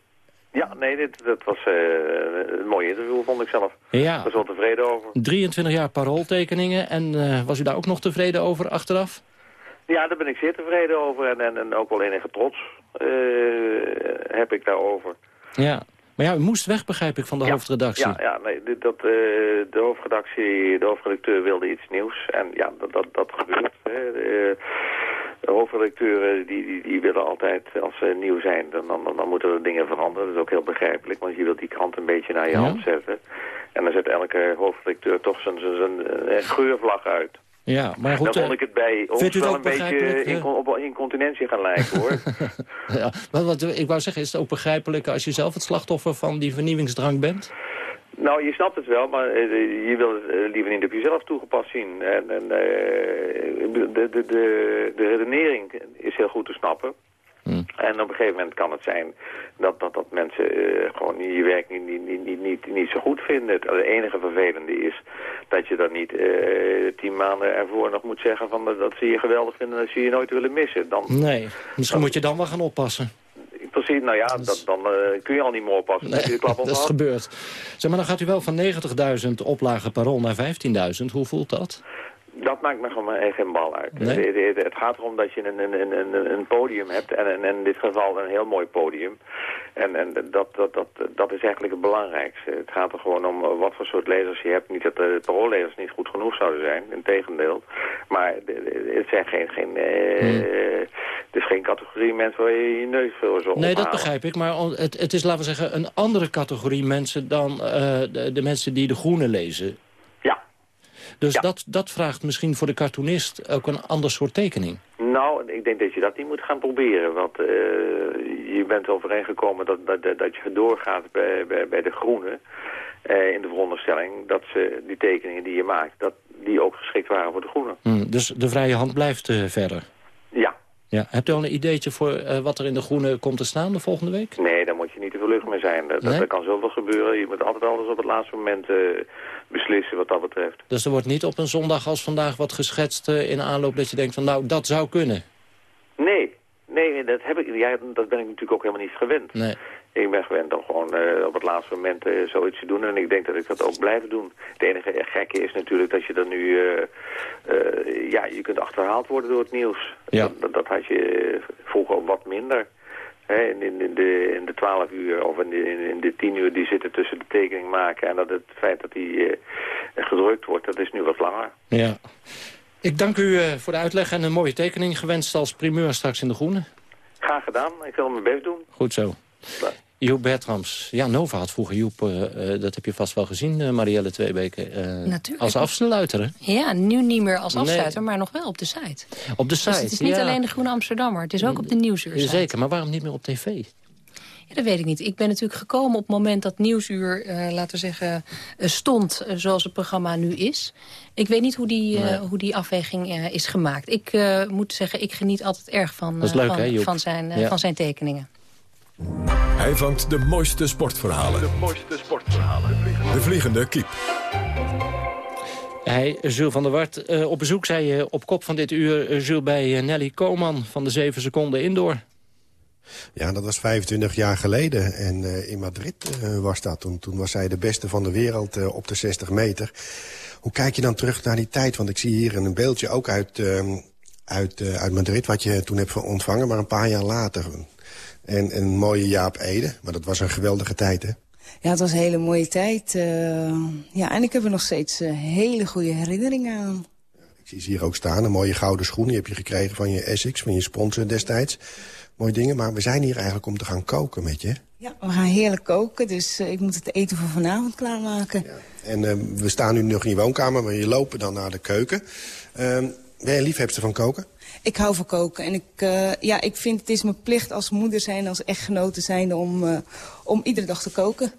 Ja, nee, dit, dat was uh, een mooi interview, vond ik zelf. Ja. Ik was wel tevreden over. 23 jaar parooltekeningen. En uh, was u daar ook nog tevreden over achteraf? Ja, daar ben ik zeer tevreden over. En, en, en ook wel enige trots uh, heb ik daarover. Ja. Maar ja, u moest weg, begrijp ik, van de ja, hoofdredactie. Ja, ja nee, dit, dat, de hoofdredactie, de hoofdredacteur wilde iets nieuws. En ja, dat, dat, dat gebeurt. Hoofdredacteuren die, die, die willen altijd, als ze nieuw zijn, dan, dan, dan moeten er dingen veranderen. Dat is ook heel begrijpelijk, want je wilt die krant een beetje naar je Ja. hand zetten. En dan zet elke hoofdredacteur toch zijn, zijn, zijn eh, geurvlag uit. Ja, maar goed... dan vond eh, ik het bij ons wel een beetje eh? op incontinentie gaan lijken, hoor. ja, maar wat, ik wou zeggen, is het ook begrijpelijk als je zelf het slachtoffer van die vernieuwingsdrang bent? Nou, je snapt het wel, maar eh, je wil het eh, liever niet op jezelf toegepast zien. En, en eh, de, de, de, de redenering is heel goed te snappen. En op een gegeven moment kan het zijn dat, dat, dat mensen gewoon je werk niet, niet, niet, niet, niet, zo goed vinden. Het enige vervelende is dat je dan niet tien maanden ervoor nog moet zeggen van, dat- ze je geweldig vinden en dat ze je nooit willen missen. Dan, Nee, misschien moet je dan wel gaan oppassen. Precies, nou ja, dat, dan eh, kun je al niet meer oppassen. Je dat is gebeurd. Zeg maar, dan gaat u wel van 90.000 oplagen parool naar 15.000. Hoe voelt dat? Dat maakt me gewoon geen bal uit. Nee? Het, het- het gaat erom dat je een, een, een, een- een podium hebt. En, en, en in dit geval een heel mooi podium. En, en dat, dat, dat, dat is eigenlijk het belangrijkste. Het gaat er gewoon om wat voor soort lezers je hebt. Niet dat de paroollezers niet goed genoeg zouden zijn. Integendeel. Maar het zijn geen... geen eh, Het is geen categorie mensen waar je je neus voor zou Nee, dat begrijp ik. Maar het, het is, laten we zeggen, een andere categorie mensen... dan eh, de, de mensen die de groene lezen. Ja. Dus Dat, dat vraagt misschien voor de cartoonist ook een ander soort tekening. Nou, ik denk dat je dat niet moet gaan proberen. Want eh, je bent overeengekomen dat, dat, dat, je doorgaat bij, bij, bij de groene. eh, in de veronderstelling dat ze die tekeningen die je maakt... dat die ook geschikt waren voor de groene. Hm, dus de vrije hand blijft eh, verder. Ja. Ja. Hebt u al een ideetje voor wat er in de groene komt te staan de volgende week? Nee, daar moet je niet te vlug mee zijn. Dat, dat- Nee? dat kan zoveel gebeuren. Je moet altijd alles op het laatste moment beslissen wat dat betreft. Dus er wordt niet op een zondag als vandaag wat geschetst eh, in aanloop... dat je denkt van nou, dat zou kunnen. Nee, nee dat, heb ik, ja, dat ben ik natuurlijk ook helemaal niet gewend. Nee. Ik ben gewend om gewoon uh, op het laatste moment uh, zoiets te doen. En ik denk dat ik dat ook blijf doen. Het enige gekke is natuurlijk dat je dan nu... Uh, ja, je kunt achterhaald worden door het nieuws. Ja. Dat, dat had je vroeger wat minder. In, in, de, in de 12 uur of in de, in de 10 uur die zitten tussen de tekening maken... en dat het feit dat die gedrukt wordt, dat is nu wat langer. Ja. Ik dank u voor de uitleg en een mooie tekening gewenst als primeur straks in de Groene. Graag gedaan. Ik zal mijn best doen. Goed zo. Joep Bertrams. Ja, Nova had vroeger Joep, uh, dat heb je vast wel gezien, uh, Marielle Tweebeke. Natuurlijk. Als afsluiter, hè? Ja, nu niet meer als afsluiter, nee. maar nog wel op de site. Op de site, dus het is niet ja. alleen de Groene Amsterdammer, het is ook op de Nieuwsuur site. Zeker, maar waarom niet meer op tv? Ja, dat weet ik niet. Ik ben natuurlijk gekomen op het moment dat Nieuwsuur, uh, laten we zeggen, uh, stond uh, zoals het programma nu is. Ik weet niet hoe die, nee. hoe die afweging is gemaakt. Ik moet zeggen, ik geniet altijd erg van, leuk, van, hè, van, zijn, ja. van zijn tekeningen. Hij vangt de mooiste sportverhalen. De mooiste sportverhalen. De vliegende kiep. Hij, Jules van der Wart, uh, op bezoek, zei je op kop van dit uur... Uh, Jules bij uh, Nelly Koman van de 7 seconden indoor. Ja, dat was 25 jaar geleden. En uh, in Madrid uh, was dat. Toen, toen was zij de beste van de wereld uh, op de 60 meter. Hoe kijk je dan terug naar die tijd? Want ik zie hier een beeldje ook uit, uit, uit Madrid... wat je toen hebt ontvangen, maar een paar jaar later. En een mooie Jaap Ede. Maar dat was een geweldige tijd, hè? Ja, het was een hele mooie tijd. Uh, ja, en ik heb er nog steeds uh, hele goede herinneringen aan. Ik zie ze hier ook staan. Een mooie gouden schoen. Die heb je gekregen van je Essex, van je sponsor destijds mooie dingen. Maar we zijn hier eigenlijk om te gaan koken met je. Ja, we gaan heerlijk koken. Dus uh, ik moet het eten voor vanavond klaarmaken. Ja. En we staan nu nog in je woonkamer, maar je lopen dan naar de keuken. Uh, ben je een liefhebster van koken? Ik hou van koken. En ik, uh, ja, ik vind het is mijn plicht als moeder zijn, als echtgenote zijn... om, uh, om iedere dag te koken.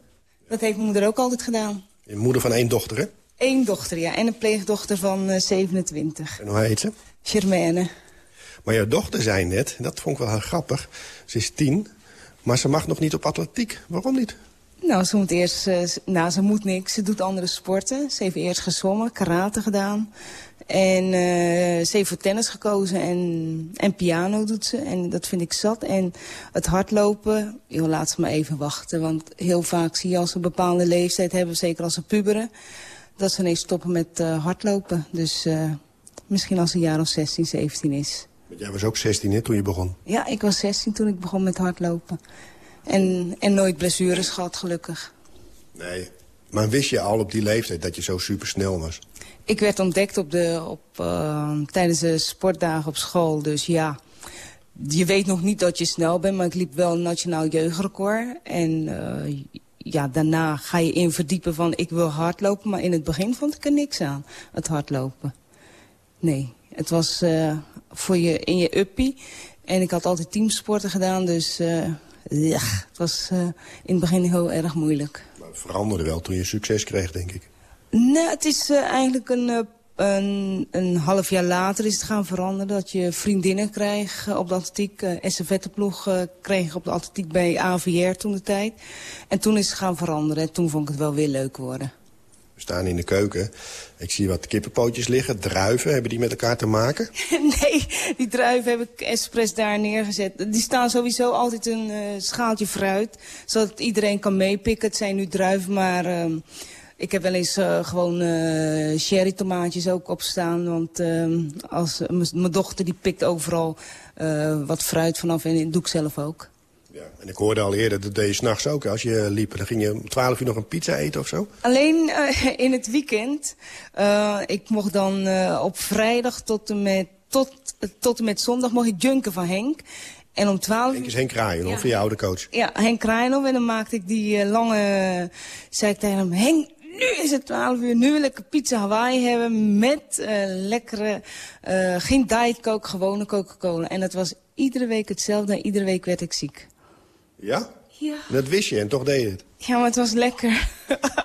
Dat heeft mijn moeder ook altijd gedaan. Je moeder van één dochter, hè? Eén dochter, ja. En een pleegdochter van uh, 27. En hoe heet ze? Germaine. Maar jouw dochter zei net, dat vond ik wel heel grappig... ze is tien, maar ze mag nog niet op atletiek. Waarom niet? Nou, ze moet eerst... Uh, nou, ze moet niks. Ze doet andere sporten. Ze heeft eerst gezwommen, karate gedaan. En uh, ze heeft voor tennis gekozen en, en piano doet ze. En dat vind ik zat. En het hardlopen, joh, laat ze maar even wachten. Want heel vaak zie je als ze een bepaalde leeftijd hebben... zeker als ze puberen, dat ze ineens stoppen met uh, hardlopen. Dus uh, misschien als ze een jaar of 16, 17 is. Jij was ook 16 hè, toen je begon? Ja, ik was 16 toen ik begon met hardlopen. En, en nooit blessures gehad, gelukkig. Nee, maar wist je al op die leeftijd dat je zo supersnel was? Ik werd ontdekt op de, op, uh, tijdens de sportdagen op school, dus ja... Je weet nog niet dat je snel bent, maar ik liep wel een nationaal jeugdrecord. En uh, ja, daarna ga je in verdiepen van ik wil hardlopen... maar in het begin vond ik er niks aan, het hardlopen. Nee, het was uh, voor je in je uppie. En ik had altijd teamsporten gedaan, dus uh, ja, het was in het begin heel erg moeilijk. Maar het veranderde wel toen je succes kreeg, denk ik. Nee, het is uh, eigenlijk een, een, een half jaar later is het gaan veranderen. Dat je vriendinnen krijgt op de atletiek. Uh, uh, kreeg op de atletiek bij AVR toen de tijd. En toen is het gaan veranderen. En toen vond ik het wel weer leuk worden. We staan in de keuken. Ik zie wat kippenpootjes liggen. Druiven, hebben die met elkaar te maken? nee, die druiven heb ik expres daar neergezet. Die staan sowieso altijd een uh, schaaltje fruit. Zodat iedereen kan meepikken. Het zijn nu druiven, maar... Uh, ik heb wel eens uh, gewoon uh, cherry tomaatjes ook opstaan. Want uh, als mijn dochter die pikt overal uh, wat fruit vanaf en dat doe ik zelf ook. Ja, en ik hoorde al eerder, dat deed je s'nachts ook. Als je liep, dan ging je om 12 uur nog een pizza eten of zo? Alleen uh, in het weekend. Uh, ik mocht dan uh, op vrijdag tot en met, tot, tot en met zondag mocht ik junken van Henk. En om 12 uur... Henk is Henk Kraaienhof, ja. je oude coach. Ja, Henk Kraaienhof. En dan maakte ik die lange... zei ik tegen hem, Henk, nu is het 12 uur, nu wil ik een pizza Hawaii hebben met uh, lekkere, uh, geen diet coke, gewone Coca-Cola. En dat was iedere week hetzelfde en iedere week werd ik ziek. Ja? Ja. Dat wist je en toch deed je het? Ja, maar het was lekker.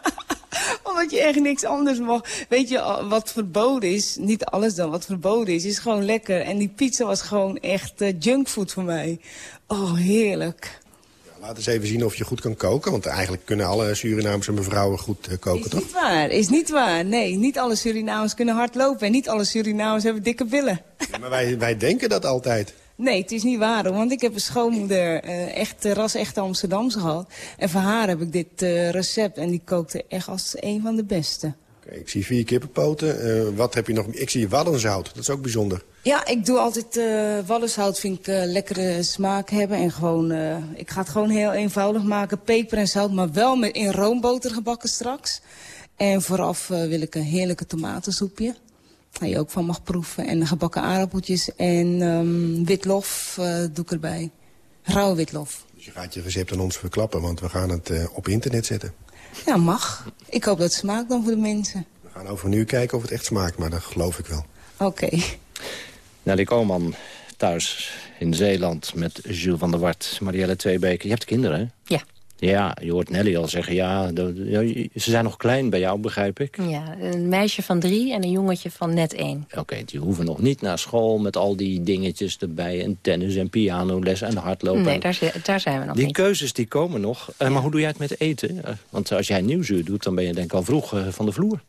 Omdat je echt niks anders mocht. Weet je, wat verboden is, niet alles dan, wat verboden is, is gewoon lekker. En die pizza was gewoon echt uh, junkfood voor mij. Oh, heerlijk. Laat eens even zien of je goed kan koken. Want eigenlijk kunnen alle Surinaamse mevrouwen goed uh, koken, is toch? Is niet waar, is niet waar. Nee, niet alle Surinamers kunnen hard lopen. En niet alle Surinamers hebben dikke billen. Ja, maar wij, wij denken dat altijd. Nee, het is niet waar, hoor, want ik heb een schoonmoeder, uh, echt ras echt Amsterdamse gehad. En voor haar heb ik dit uh, recept en die kookte echt als een van de beste. Ik zie vier kippenpoten. Uh, wat heb je nog? Ik zie wallenzout, dat is ook bijzonder. Ja, ik doe altijd uh, wallenzout, vind ik lekkere smaak hebben. En gewoon, ik ga het gewoon heel eenvoudig maken. Peper en zout, maar wel met in roomboter gebakken straks. En vooraf wil ik een heerlijke tomatensoepje. Waar je ook van mag proeven. En gebakken aardappeltjes en um, witlof uh, doe ik erbij. Rauwe witlof. Dus je gaat je recept aan ons verklappen, want we gaan het uh, op internet zetten. Ja, mag. Ik hoop dat het smaakt dan voor de mensen. We gaan over nu kijken of het echt smaakt, maar dat geloof ik wel. Oké. Okay. Nelly Koolman thuis in Zeeland met Jules van der Wart. Marielle Tweebeke. Je hebt kinderen, hè? Ja. Ja, je hoort Nelly al zeggen, ja, ze zijn nog klein bij jou, begrijp ik. Ja, een meisje van drie en een jongetje van net één. Oké, okay, die hoeven nog niet naar school met al die dingetjes erbij... en tennis en pianoles en hardlopen. Nee, daar, daar zijn we nog die niet. Die keuzes die komen nog. Uh, maar hoe doe jij het met eten? Uh, want als jij nieuwsuur doet, dan ben je denk ik al vroeg uh, van de vloer.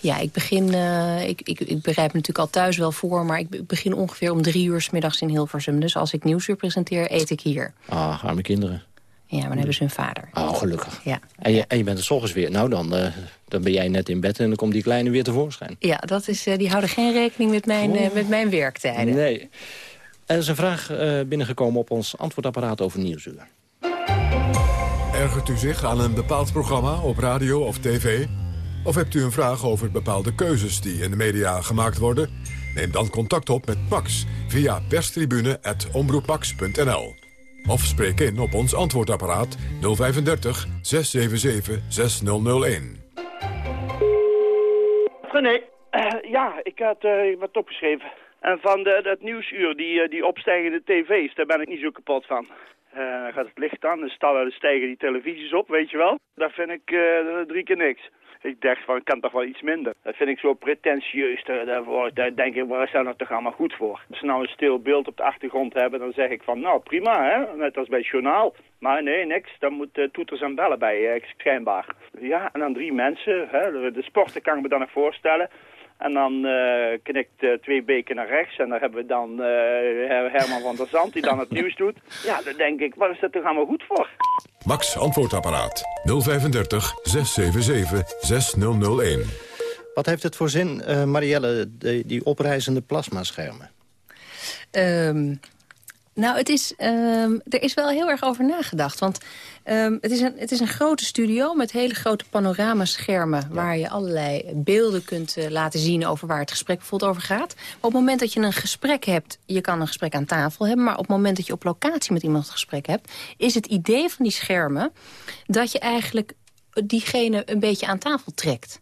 Ja, ik begin, uh, ik, ik, ik bereid me natuurlijk al thuis wel voor... maar ik begin ongeveer om drie uur s middags in Hilversum. Dus als ik nieuwsuur presenteer, eet ik hier. Ah, arme kinderen. Ja, maar dan hebben ze hun vader. Oh, gelukkig. Ja. En, je, en je bent er s ochtends weer. Nou, dan, uh, dan ben jij net in bed en dan komt die kleine weer tevoorschijn. Ja, dat is, uh, die houden geen rekening met mijn, uh, met mijn werktijden. Nee. Er is een vraag binnengekomen op ons antwoordapparaat over Nieuwsuur. Ergert u zich aan een bepaald programma op radio of tv? Of hebt u een vraag over bepaalde keuzes die in de media gemaakt worden? Neem dan contact op met Max via perstribune.omroepmax.nl. Of spreek in op ons antwoordapparaat 035 677 6001. René, uh, ja, ik had uh, wat opgeschreven. En van de, dat nieuwsuur, die, uh, die opstijgende tv's, daar ben ik niet zo kapot van. dan gaat het licht aan, dan staan, stijgen die televisies op, weet je wel. Daar vind ik drie keer niks. Ik dacht van, kan toch wel iets minder. Dat vind ik zo pretentieus. Daar, daar, denk ik, waar is dat nou toch allemaal goed voor? Als ze nou een stil beeld op de achtergrond hebben, dan zeg ik van, nou prima hè, net als bij het journaal. Maar nee, niks. Dan moet toeters en bellen bij, uh, schijnbaar. Ja, en dan drie mensen. Hè. De sporten kan ik me dan nog voorstellen. En dan uh, knikt uh, twee beken naar rechts. En dan hebben we dan uh, Herman van der Zand die dan het nieuws doet. Ja, dan denk ik, waar is dat toch allemaal goed voor? Max Antwoordapparaat 035 677 6001. Wat heeft het voor zin, Marielle, die, die oprijzende plasmaschermen? Um, nou, het is, um, er is wel heel erg over nagedacht. Want um, het, is een, het is een grote studio met hele grote panoramaschermen... Ja. waar je allerlei beelden kunt uh, laten zien over waar het gesprek bijvoorbeeld over gaat. Maar op het moment dat je een gesprek hebt... je kan een gesprek aan tafel hebben... maar op het moment dat je op locatie met iemand een gesprek hebt... is het idee van die schermen dat je eigenlijk diegene een beetje aan tafel trekt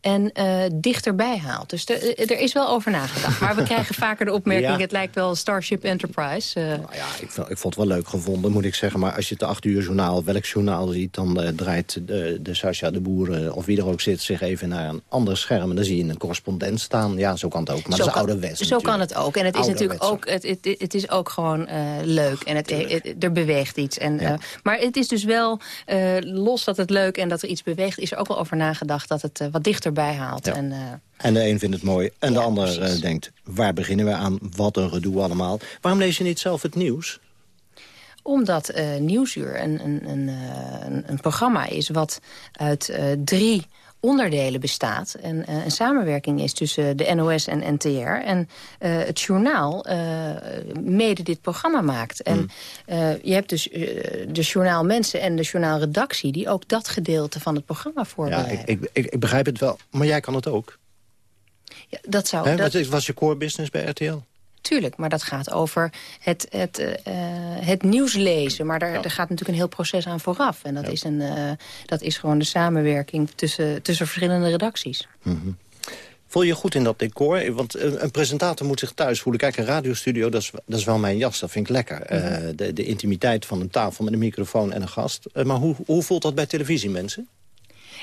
en uh, dichterbij haalt. Dus er, er is wel over nagedacht. Maar we krijgen vaker de opmerking, ja. het lijkt wel Starship Enterprise. Uh. Nou ja, ik, ik vond het wel leuk gevonden, moet ik zeggen. Maar als je het acht uur journaal, welk journaal ziet... dan uh, draait de, de Sascha de Boer, of wie er ook zit, zich even naar een ander scherm. En dan zie je een correspondent staan. Ja, zo kan het ook. Maar zo dat is ouderwets. Zo kan het ook. En het is natuurlijk ook, het, het, het is ook gewoon leuk. En het, het, er beweegt iets. En, ja. maar het is dus wel, los dat het leuk en dat er iets beweegt... is er ook wel over nagedacht dat het wat dichterbij haalt. Ja. En, uh, en de een vindt het mooi en de ander uh, denkt... waar beginnen we aan? Wat een gedoe allemaal. Waarom lees je niet zelf het nieuws? Omdat uh, Nieuwsuur een, een, een, een, een programma is wat uit drie onderdelen bestaat. En uh, een samenwerking is tussen de NOS en NTR. En uh, het journaal uh, mede dit programma maakt. En mm. je hebt dus de journaalmensen en de journaalredactie... die ook dat gedeelte van het programma voorbereiden. Ja, ik, ik, ik, begrijp het wel, maar jij kan het ook. Ja, dat zou... Hè, dat... Was je core business bij RTL? Tuurlijk, maar dat gaat over het, het, uh, het nieuws lezen. Maar daar, ja. daar gaat natuurlijk een heel proces aan vooraf. En dat, ja. is, een, uh, dat is gewoon de samenwerking tussen, tussen verschillende redacties. Mm -hmm. Voel je goed in dat decor? Want een, een, presentator moet zich thuis voelen. Kijk, een radiostudio, dat is, dat is wel mijn jas. Dat vind ik lekker. Mm -hmm. uh, de, de, intimiteit van een tafel met een microfoon en een gast. maar hoe, hoe voelt dat bij televisie, mensen?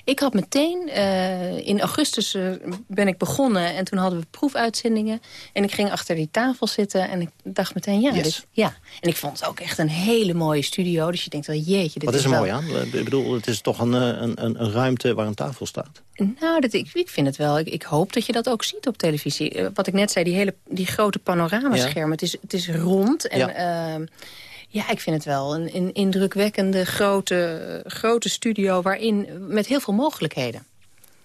Ik had meteen, uh, in augustus uh, ben ik begonnen en toen hadden we proefuitzendingen. En ik ging achter die tafel zitten en ik dacht meteen, ja, Yes. dit, ja. En ik vond het ook echt een hele mooie studio. Dus je denkt wel, jeetje. Dit Wat is er wel... mooi aan? Ik bedoel, het is toch een, eh, een, een, een ruimte waar een tafel staat. Nou, dat, ik, ik vind het wel. Ik, ik hoop dat je dat ook ziet op televisie. Eh, wat ik net zei, die, hele, die grote panoramaschermen. Het, is, het is rond. En, Ja. ja. Ja, ik vind het wel een, een indrukwekkende grote, grote studio... waarin met heel veel mogelijkheden.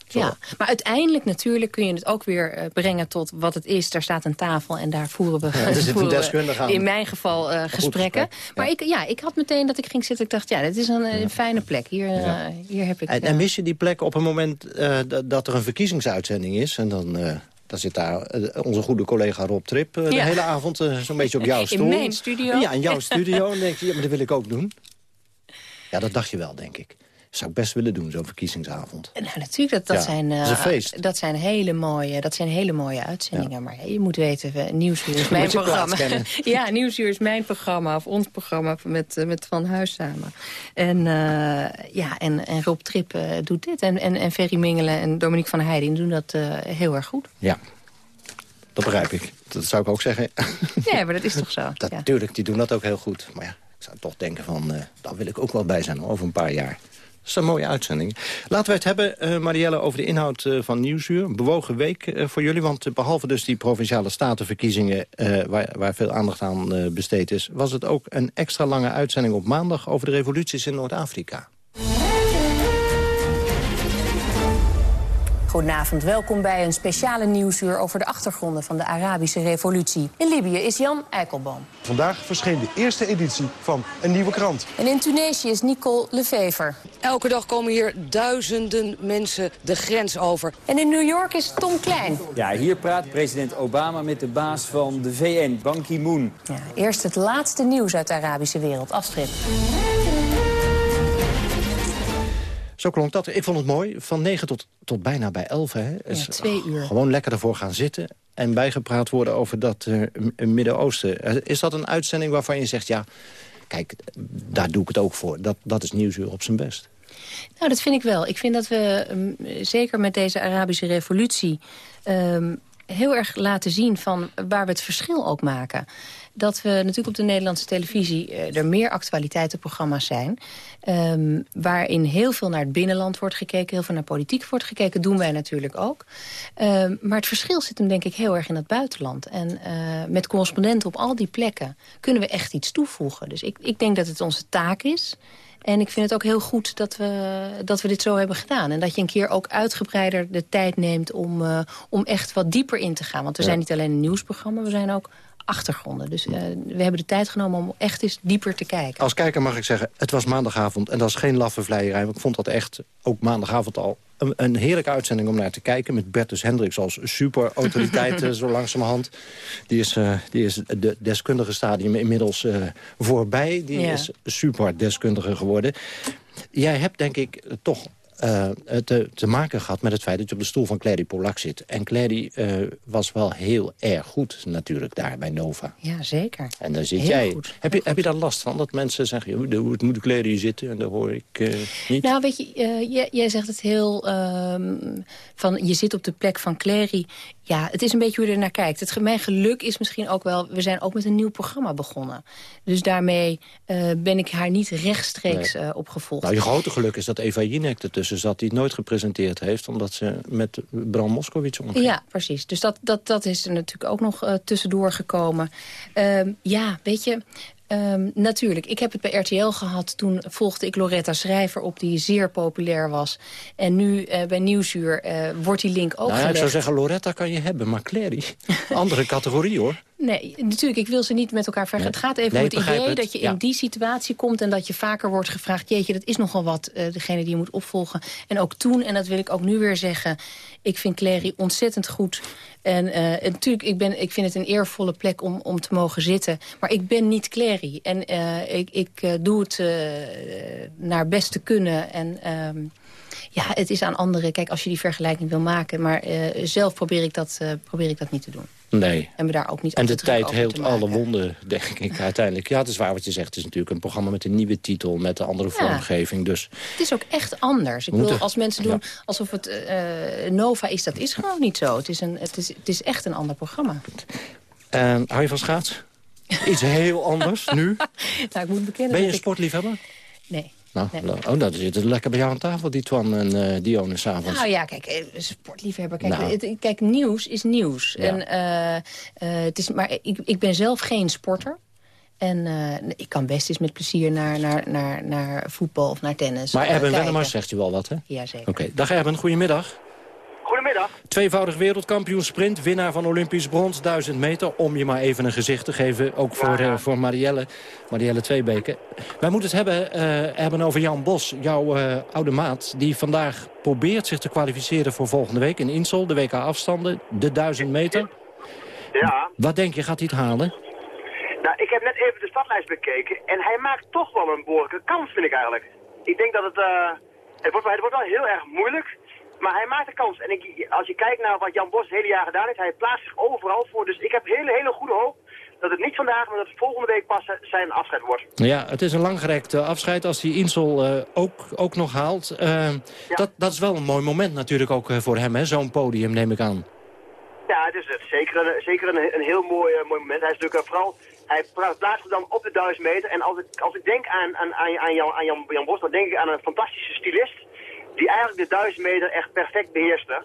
Ja, maar uiteindelijk natuurlijk kun je het ook weer eh, brengen tot wat het is. Daar staat een tafel en daar voeren we, Ja, er voeren we aan. in mijn geval eh, gesprekken. gesprek, Maar ik, ja, ik had meteen dat ik ging zitten. Ik dacht, ja, dit is een, een fijne plek. Hier, eh, hier heb ik... En, en mis je die plek op een moment dat- er een verkiezingsuitzending is... en dan, dan zit daar eh, onze goede collega Rob Trip eh, de Ja. hele avond eh, zo'n beetje op jouw In stoel. mijn studio. Ja, in jouw studio. En denk je, ja, maar dat wil ik ook doen. Ja, dat dacht je wel, denk ik. Zou ik best willen doen, zo'n verkiezingsavond. Nou, natuurlijk, dat, dat, Ja, zijn, dat is een eh, feest. dat zijn hele mooie, dat zijn hele mooie uitzendingen. Maar je moet weten, we- Nieuwsuur is mijn programma. ja, Nieuwsuur is mijn programma, of ons programma met, eh, met Van Huis samen. En, eh, ja, en, en Rob Trip doet dit. En, en, en Ferry Mingelen en Dominique van Heijden doen dat heel erg goed. Ja, dat begrijp ik. Dat zou ik ook zeggen. Ja, maar dat is toch zo? Ja. Natuurlijk, die doen dat ook heel goed. Maar ja, ik zou toch denken van, daar wil ik ook wel bij zijn over een paar jaar. Dat is een mooie uitzending. Laten we het hebben, eh, Marielle, over de inhoud eh, van Nieuwsuur. Een bewogen week eh, voor jullie, want eh, behalve dus die provinciale statenverkiezingen... waar, waar veel aandacht aan besteed is... was het ook een extra lange uitzending op maandag... over de revoluties in Noord-Afrika. Goedenavond, welkom bij een speciale nieuwsuur over de achtergronden van de Arabische revolutie. In Libië is Jan Eikelboom. Vandaag verscheen de eerste editie van een nieuwe krant. En in Tunesië is Nicole Lefever. Elke dag komen hier duizenden mensen de grens over. En in New York is Tom Klein. Ja, hier praat president Obama met de baas van de VN, Ban Ki-moon. Ja, eerst het laatste nieuws uit de Arabische wereld. Astrid. Zo klonk dat. Ik vond het mooi. Van 9 tot, tot bijna bij 11. Hè. Is twee uur. Gewoon lekker ervoor gaan zitten. En bijgepraat worden over dat M- Midden-Oosten. Eh, Is dat een uitzending waarvan je zegt... ja, kijk, daar doe ik het ook voor. Dat, dat is Nieuwsuur op zijn best. Nou, dat vind ik wel. Ik vind dat we, um, zeker met deze Arabische revolutie... Um, heel erg laten zien van waar we het verschil ook maken. Dat we natuurlijk op de Nederlandse televisie... Uh, er meer actualiteitenprogramma's zijn... Um, waarin heel veel naar het binnenland wordt gekeken... heel veel naar politiek wordt gekeken, doen wij natuurlijk ook. Um, maar het verschil zit hem denk ik heel erg in het buitenland. En uh, met correspondenten op al die plekken... kunnen we echt iets toevoegen. Dus ik, ik denk dat het onze taak is... En ik vind het ook heel goed dat we, dat we dit zo hebben gedaan. En dat je een keer ook uitgebreider de tijd neemt om, uh, om echt wat dieper in te gaan. Want we ja. zijn niet alleen een nieuwsprogramma, we zijn ook achtergronden. Dus uh, we hebben de tijd genomen om echt eens dieper te kijken. Als kijker mag ik zeggen, het was maandagavond en dat is geen laffe vleierij. Ik vond dat echt, ook maandagavond al, een, een heerlijke uitzending om naar te kijken. Met Bertus Hendricks als superautoriteit uh, zo langzamerhand. Die is, uh, die is de deskundige stadium inmiddels uh, voorbij. Die ja. is super deskundige geworden. Jij hebt denk ik toch uh, te, te maken gehad met het feit dat je op de stoel van Clary Polak zit. En Clary uh, was wel heel erg goed natuurlijk daar bij Nova. Ja, zeker. En daar zit heel jij. Goed. Heb je, heb je daar last van? Dat mensen zeggen, hoe moet Clary zitten? En daar hoor ik uh, niet. Nou, weet je, jij, jij, zegt het heel... van je zit op de plek van Clary. Ja, het is een beetje hoe je er naar kijkt. Het, mijn geluk is misschien ook wel... We zijn ook met een nieuw programma begonnen. Dus daarmee ben ik haar niet rechtstreeks nee. opgevolgd. Nou, je grote geluk is dat Eva Jinek ertussen zat... die het nooit gepresenteerd heeft... omdat ze met Bram Moskowitz omging. Ja, precies. Dus dat, dat, dat is er natuurlijk ook nog uh, tussendoor gekomen. Uh, ja, weet je... Um, natuurlijk, ik heb het bij RTL gehad. Toen volgde ik Loretta Schrijver op, die zeer populair was. En nu uh, bij Nieuwsuur uh, wordt die link ook nou ja, gelegd. Ik zou zeggen, Loretta kan je hebben, maar Clary, andere categorie hoor. Nee, natuurlijk, ik wil ze niet met elkaar vergelijken. Nee. Het gaat even nee, om het idee het. dat je ja. in die situatie komt... en dat je vaker wordt gevraagd... jeetje, dat is nogal wat, uh, degene die je moet opvolgen. En ook toen, en dat wil ik ook nu weer zeggen... ik vind Clary ontzettend goed... En, uh, en natuurlijk, ik, ben, ik vind het een eervolle plek om, om te mogen zitten. Maar ik ben niet Clary. En uh, ik, ik doe het naar best te kunnen. En um, ja, het is aan anderen. Kijk, als je die vergelijking wil maken. Maar zelf probeer ik dat, probeer ik dat niet te doen. Nee. En we daar ook niet En de tijd heelt alle wonden, denk ik, uiteindelijk. Ja, het is waar wat je zegt. Het is natuurlijk een programma met een nieuwe titel... met een andere vormgeving. Dus Het is ook echt anders. Ik bedoel, als mensen doen alsof het eh, Nova is, dat is gewoon niet zo. Het is, een, het, is, het is echt een ander programma. Hou je van schaats? Iets heel anders nu. Nou, ik moet bekennen Ben je een sportliefhebber? ik... Nee. Nou, Nee. nou, oh, dat zit het lekker bij jou aan tafel, die Twan en eh Dionne s'avonds. Nou ja, kijk, eh, sportliefhebber. Kijk, Nou. het- kijk nieuws is nieuws. Ja. En, eh, het is, maar ik, ik ben zelf geen sporter. En ik kan best eens met plezier naar, naar, naar, naar voetbal of naar tennis. maar Erben. Wennemars zegt je wel wat, hè? Jazeker. Oké, dag Erben, goedemiddag. Goedemiddag. Tweevoudig wereldkampioen sprint, winnaar van Olympisch brons, 1000 meter. Om je maar even een gezicht te geven, ook voor, eh, voor Marielle, Marielle Tweebeke. Wij moeten het hebben, eh, hebben over Jan Bos, jouw eh, oude maat... die vandaag probeert zich te kwalificeren voor volgende week in Insel. De WK-afstanden, de 1000 meter. Ja, Wat denk je, gaat hij het halen? nou, ik heb net even de startlijst bekeken en hij maakt toch wel een behoorlijke kans, vind ik eigenlijk. Ik denk dat het, het, wordt, wel- het wordt wel heel erg moeilijk, maar hij maakt een kans. En ik, als je kijkt naar wat Jan Bos het hele jaar gedaan heeft, hij plaatst zich overal voor. Dus ik heb hele, hele goede hoop dat het niet vandaag, maar dat het volgende week pas eh, zijn afscheid wordt. Ja, het is een langgerekt eh, afscheid als hij Insel eh, ook, ook nog haalt. Dat, dat is wel een mooi moment natuurlijk ook voor hem, zo'n podium neem ik aan. Ja, het is. Zeker een, zeker een, een heel mooi, mooi moment. Hij is natuurlijk vooral, hij pla- plaatst zich dan op de 1000 meter. En als ik, als ik denk aan, aan, aan, aan, Jan, aan Jan, Jan Bos, dan denk ik aan een fantastische stylist. Die eigenlijk de 1000 meter echt perfect beheerste.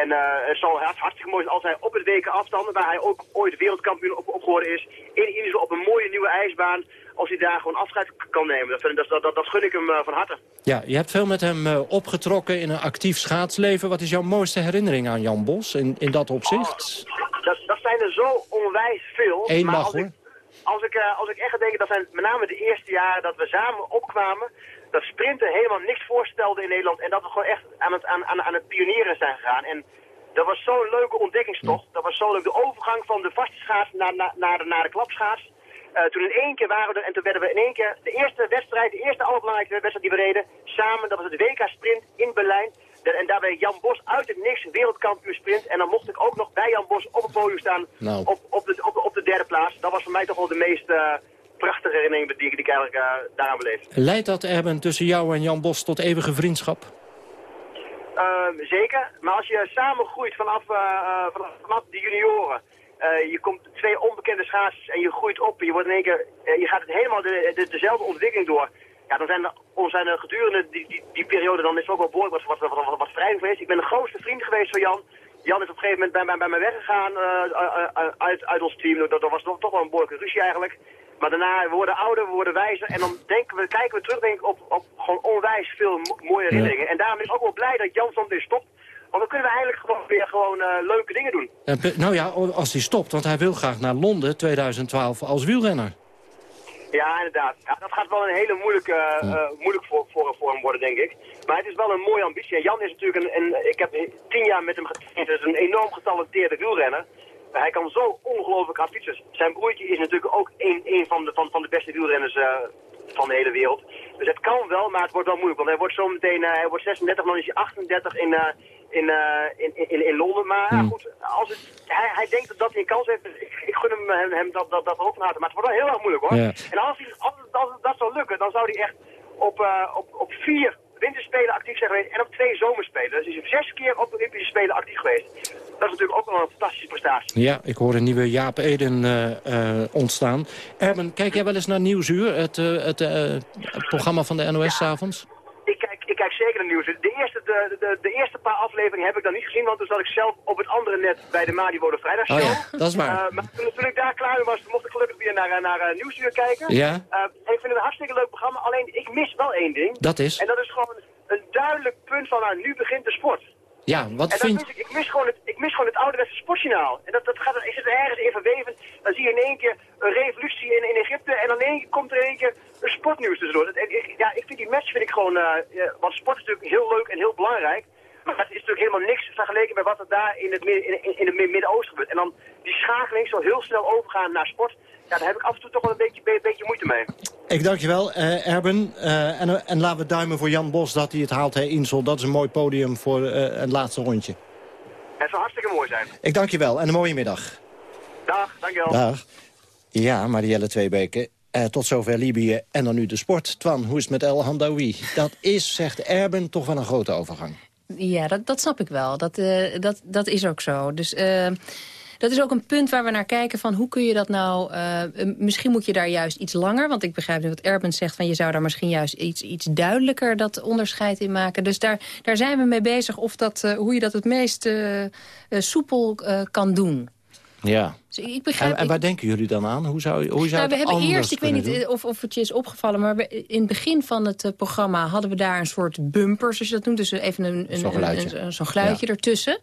En eh, het zal hart- hartstikke mooi zijn als hij op het WK afstanden, waar hij ook ooit wereldkampioen op, op geworden is, in ieder geval op een mooie nieuwe ijsbaan, als hij daar gewoon afscheid kan nemen. Dat, vind, ik- dat, dat, dat gun ik hem eh, van harte. Ja, je hebt veel met hem eh, opgetrokken in een actief schaatsleven. Wat is jouw mooiste herinnering aan Jan Bos in, in dat opzicht? Dat, dat zijn er zo onwijs veel. Eén maar mag, als hoor. Ik, als, ik, als ik echt ga denken, dat zijn met name de eerste jaren dat we samen opkwamen. Dat sprinten helemaal niks voorstelde in Nederland. En dat we gewoon echt aan het, aan, aan, aan het pionieren zijn gegaan. En dat was zo'n leuke ontdekkingstocht. Dat was zo leuk. De overgang van de vaste schaats naar, naar, naar, de, naar de klapschaats. Eh, toen in één keer waren we er en toen werden we in één keer de eerste wedstrijd, de eerste allerbelangrijkste wedstrijd die we reden, samen, dat was het WK Sprint in Berlijn. En daarbij Jan Bos uit het niks wereldkampioen sprint. En dan mocht ik ook nog bij Jan Bos op het podium staan Nou. op, op, de, op, de, op de derde plaats. Dat was voor mij toch wel de meest eh, prachtige herinnering die, ik- die ik eigenlijk eh, daaraan beleefd. Leidt dat, Erben, tussen jou en Jan Bos tot eeuwige vriendschap? Ehm, zeker, maar als je samen groeit vanaf, eh, eh, vanaf, vanaf de junioren, je komt twee onbekende schaatsers en je groeit op, je, wordt in één keer, je gaat het helemaal de, de- dezelfde ontwikkeling door. Ja, dan zijn er, ons zijn er gedurende die, die, die periode, dan is er ook wel behoorlijk wat, wat, wat, wat, wat geweest. Ik ben de grootste vriend geweest van Jan. Jan is op een gegeven moment bij, bij, bij mij weggegaan uit, uit ons team. Dat, dat was toch, toch wel een behoorlijke ruzie eigenlijk. Maar daarna, we worden ouder, we worden wijzer. En dan denken we, kijken we terug denk ik, op, op gewoon onwijs veel mo- mooie herinneringen. En daarom ben ik ook wel blij dat Jan soms weer stopt. Want dan kunnen we eigenlijk gewoon weer gewoon, eh, leuke dingen doen. Nou ja, als hij stopt, want hij wil graag naar Londen 2012 als wielrenner. Ja, inderdaad. Ja, dat gaat wel een hele moeilijke, eh, moeilijk voor, voor, voor hem worden, denk ik. Maar het is wel een mooie ambitie. En Jan is natuurlijk een, een ik heb tien jaar met hem getraind. Het is een enorm getalenteerde wielrenner. Hij kan zo ongelooflijk hard fietsen. Zijn broertje is natuurlijk ook een, een van, de, van, van de beste wielrenners eh, van de hele wereld. Dus het kan wel, maar het wordt wel moeilijk. Want hij wordt zo meteen, eh, hij wordt 36, dan is hij 38 in, eh, in, in, in, in Londen. Maar ja, goed, als het, hij, hij denkt dat hij een kans heeft. Dus ik, ik gun hem, hem, hem dat, dat, dat ook van harte. Maar het wordt wel heel erg moeilijk hoor. Ja. En als, hij, als, dat zou lukken, dan zou hij echt op, op, op vier winterspelen actief zijn geweest en op twee zomerspelen. Dus hij is zes keer op de Olympische Spelen actief geweest. Dat is natuurlijk ook wel een fantastische prestatie. Ja, ik hoor een nieuwe Jaap Eden eh, eh, ontstaan. Erben, kijk jij wel eens naar Nieuwsuur, het, eh, het, het programma van de NOS 's avonds? Ik kijk, ik kijk zeker naar nieuws. De eerste, de, de, de eerste paar afleveringen heb ik dan niet gezien, want toen zat ik zelf op het andere net bij de Madi de Vrijdagshow. Oh ja, dat is waar. Maar toen, toen ik daar klaar was, mocht ik gelukkig weer naar, naar Nieuwsuur kijken. Ja. Ik vind het een hartstikke leuk programma, alleen ik mis wel één ding. Dat is? En dat is gewoon een duidelijk punt van, nou, nu begint de sport. Ja, wat en vind mis ik, ik, mis gewoon het, ik mis gewoon het ouderwetse sportsignaal. En dat, dat gaat, is het ergens in verweven. Dan zie je in één keer een revolutie in, in Egypte en dan één keer komt er in één keer een sportnieuws tussendoor. Dat, ik, ja, ik vind die match vind ik gewoon, eh, ja, want sport is natuurlijk heel leuk en heel belangrijk. Maar het is natuurlijk helemaal niks vergeleken met wat er daar in het, in, het Midden-Oosten gebeurt. En dan die schakeling zo heel snel overgaan naar sport. Ja, daar heb ik af en toe toch wel een beetje, be- beetje moeite mee. Ik dank je wel, eh, Erben. Eh, en, en laten we duimen voor Jan Bos dat hij het haalt, hè, Insel. Dat is een mooi podium voor eh, het laatste rondje. Het zou hartstikke mooi zijn. Ik dank je wel en een mooie middag. Dag, dankjewel. Dag. Ja, Marielle Tweebeke. Tot zover Libië en dan nu de sport. Twan, hoe is het met El Hamdawi? Dat is, zegt Erben, toch wel een grote overgang. Ja, dat, dat snap ik wel. Dat, uh, dat, dat is ook zo. Dus... Uh, dat is ook een punt waar we naar kijken van hoe kun je dat nou... Uh, misschien moet je daar juist iets langer, want ik begrijp nu wat Erben zegt... van je zou daar misschien juist iets, iets duidelijker dat onderscheid in maken. Dus daar, daar zijn we mee bezig of dat, hoe je dat het meest uh, soepel kan doen. Ja. Dus ik begrijp, en, en, waar denken jullie dan aan? Hoe zou, hoe zou nou, we hebben eerst, ik weet niet of, of het je is opgevallen... maar we, in het begin van het uh, programma hadden we daar een soort bumper, zoals je dat noemt. Dus even een, een, zo'n geluidje, een, een, zo geluidje ja. ertussen.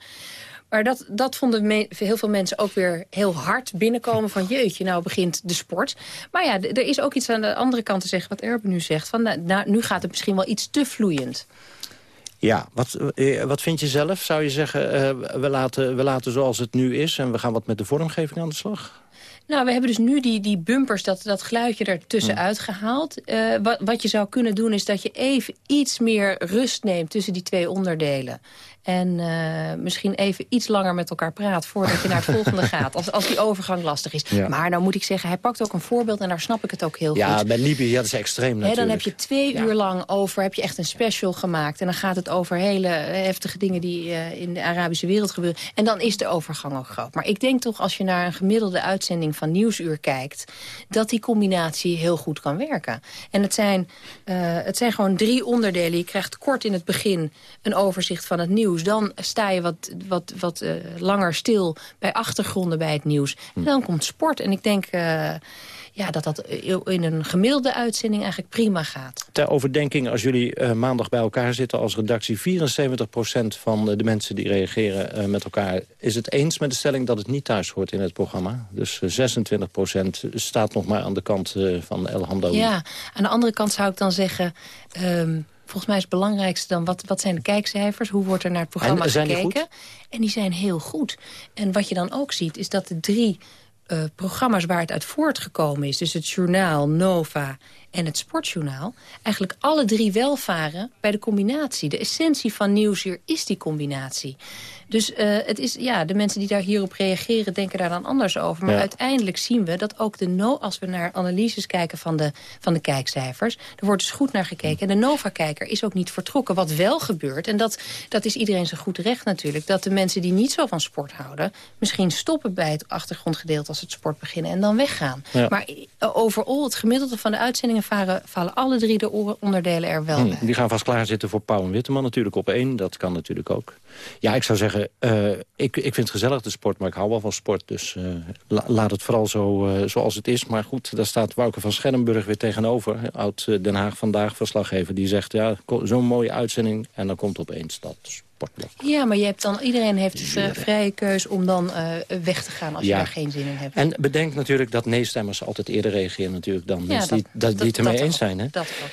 Maar dat, dat vonden me, heel veel mensen ook weer heel hard binnenkomen van... jeetje, nou begint de sport. Maar ja, er is ook iets aan de andere kant te zeggen wat Erben nu zegt. Van, nou, nou, nu gaat het misschien wel iets te vloeiend. Ja, wat, wat vind je zelf? Zou je zeggen, uh, we, laten, we laten zoals het nu is... en we gaan wat met de vormgeving aan de slag? Nou, we hebben dus nu die, die bumpers, dat, dat geluidje ertussenuit hmm. gehaald. Uh, wat, wat je zou kunnen doen is dat je even iets meer rust neemt tussen die twee onderdelen. En uh, misschien even iets langer met elkaar praat voordat je naar het volgende gaat. Als, als die overgang lastig is. Ja. Maar nou moet ik zeggen, hij pakt ook een voorbeeld en daar snap ik het ook heel ja, goed. Ja, bij Libië, ja, dat is extreem natuurlijk. dan heb je twee ja. uur lang over, heb je echt een special gemaakt. En dan gaat het over hele heftige dingen die uh, in de Arabische wereld gebeuren. En dan is de overgang ook groot. Maar ik denk toch, als je naar een gemiddelde uitzending van Nieuwsuur kijkt... dat die combinatie heel goed kan werken. En het zijn, uh, het zijn gewoon drie onderdelen. Je krijgt kort in het begin een overzicht van het nieuws dan sta je wat, wat, wat uh, langer stil bij achtergronden bij het nieuws. En dan komt sport. En ik denk uh, ja, dat dat in een gemiddelde uitzending eigenlijk prima gaat. Ter overdenking, als jullie uh, maandag bij elkaar zitten als redactie... 74% van de mensen die reageren met elkaar... is het eens met de stelling dat het niet thuis hoort in het programma. Dus 26% staat nog maar aan de kant van El Hamdaoui. Ja, aan de andere kant zou ik dan zeggen... Um, volgens mij is het belangrijkste dan... wat, wat zijn de kijkcijfers, hoe wordt er naar het programma en, gekeken. Die? En die zijn heel goed. En wat je dan ook ziet, is dat de drie uh, programma's waar het uit voortgekomen is... dus het journaal, Nova en het sportjournaal... eigenlijk alle drie welvaren bij de combinatie. De essentie van Nieuwsuur is die combinatie. Dus uh, het is, ja, de mensen die daar hierop reageren denken daar dan anders over. Maar ja. uiteindelijk zien we dat ook de no als we naar analyses kijken van de, van de kijkcijfers... er wordt dus goed naar gekeken. En de Nova-kijker is ook niet vertrokken. Wat wel gebeurt, en dat, dat is iedereen zijn goed recht natuurlijk... dat de mensen die niet zo van sport houden... misschien stoppen bij het achtergrondgedeelte als het sport beginnen... en dan weggaan. Ja. Maar overal, het gemiddelde van de uitzendingen varen, vallen alle drie de onderdelen er wel hm, bij. Die gaan vast klaar zitten voor Pauw en Witteman natuurlijk op één. Dat kan natuurlijk ook. Ja, ik zou zeggen, uh, ik, ik vind het gezellig de sport, maar ik hou wel van sport. Dus uh, la, laat het vooral zo uh, zoals het is. Maar goed, daar staat Wouke van Scherrenburg weer tegenover. Oud Den Haag Vandaag verslaggever. Die zegt, ja, zo'n mooie uitzending. En dan komt opeens dat sportblok. Ja, maar je hebt dan, iedereen heeft de vrije keus om dan weg te gaan als ja. je daar geen zin in hebt. En bedenk natuurlijk dat nee-stemmers altijd eerder reageren natuurlijk dan mensen die, dat, die het ermee eens zijn. Hè? Dat ook.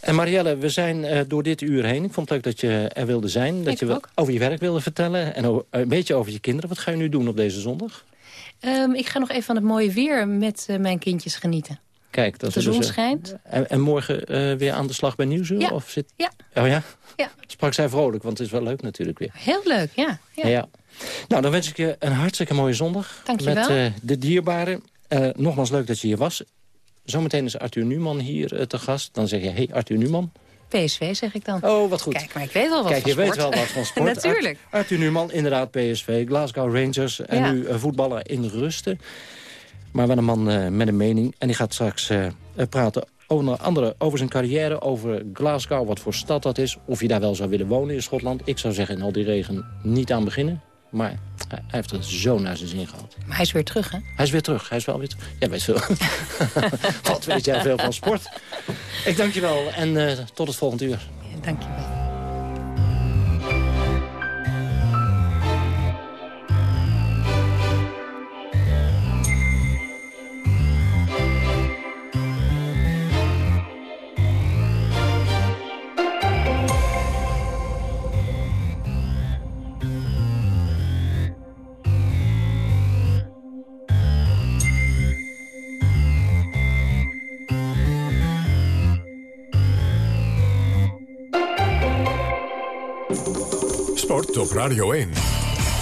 En Marielle, we zijn uh, door dit uur heen. Ik vond het leuk dat je er wilde zijn. Dat ik je ook. over je werk wilde vertellen. En over, een beetje over je kinderen. Wat ga je nu doen op deze zondag? Um, ik ga nog even van het mooie weer met uh, mijn kindjes genieten. Kijk, dat de zon dus, schijnt. En, en morgen uh, weer aan de slag bij Nieuwsuur? Ja. Of zit... ja. Oh ja? Ja. Sprak zij vrolijk, want het is wel leuk natuurlijk weer. Heel leuk, ja. ja. ja. Nou, dan wens ik je een hartstikke mooie zondag. Dank je met wel. de dierbaren. nogmaals leuk dat je hier was. Zometeen is Arthur Newman hier te gast. Dan zeg je, hey Arthur Newman. PSV, zeg ik dan. Oh, wat goed. Kijk, maar ik weet wel wat Kijk, van je sport. weet wel wat van sport. Natuurlijk. Arthur Newman, inderdaad PSV, Glasgow Rangers en nu uh, voetballen in rusten. Maar wel een man uh, met een mening. En die gaat straks uh, praten onder andere over zijn carrière, over Glasgow, wat voor stad dat is. Of je daar wel zou willen wonen in Schotland. Ik zou zeggen in al die regen niet aan beginnen. Maar hij heeft er zo naar zijn zin gehad. Maar hij is weer terug, hè? Hij is weer terug. Hij is wel weer terug. Jij weet veel. Wat weet jij veel van sport. Ik dank je wel en uh, tot het volgende uur. Ja, dank je wel. Op Radio 1.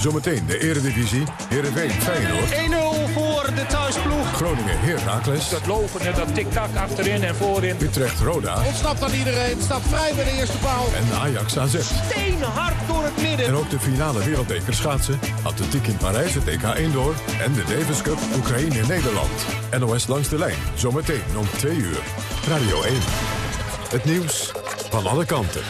Zometeen de eredivisie. Heerenveen Feyenoord. 1-0 voor de thuisploeg. Groningen Heracles. Dat lopen, dat tik-tak achterin en voorin. Utrecht Roda. Ontsnapt aan iedereen. Staat vrij bij de eerste paal. En Ajax AZ. Steenhard door het midden. En ook de finale wereldbeker schaatsen. Atletiek in Parijs, het EK Indoor. En de Davis Cup Oekraïne-Nederland. NOS langs de lijn. Zometeen om 2 uur. Radio 1. Het nieuws van alle kanten.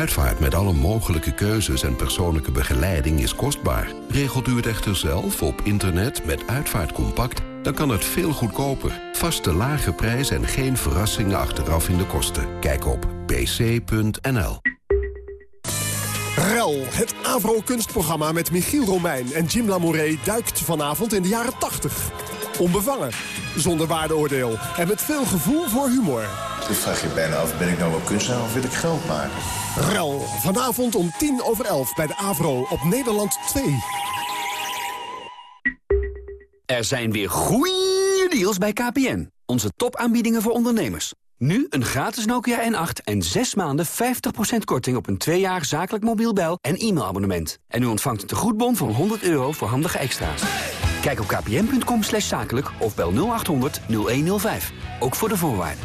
Uitvaart met alle mogelijke keuzes en persoonlijke begeleiding is kostbaar. Regelt u het echter zelf op internet met Uitvaartcompact... dan kan het veel goedkoper. Vaste lage prijs en geen verrassingen achteraf in de kosten. Kijk op pc.nl. REL, het Avro-kunstprogramma met Michiel Romein en Jim Lamouret... duikt vanavond in de jaren 80. Onbevangen, zonder waardeoordeel en met veel gevoel voor humor. Je vraag je bijna af, ben ik nou wel kunstenaar of wil ik geld maken? REL, vanavond om tien over elf bij de Avro op Nederland 2. Er zijn weer goeie deals bij KPN. Onze topaanbiedingen voor ondernemers. Nu een gratis Nokia N8 en 6 maanden 50% korting op een 2 jaar zakelijk mobiel bel- en e-mailabonnement. En u ontvangt een tegoedbon van 100 euro voor handige extra's. Kijk op kpn.com slash zakelijk of bel 0800 0105. Ook voor de voorwaarden.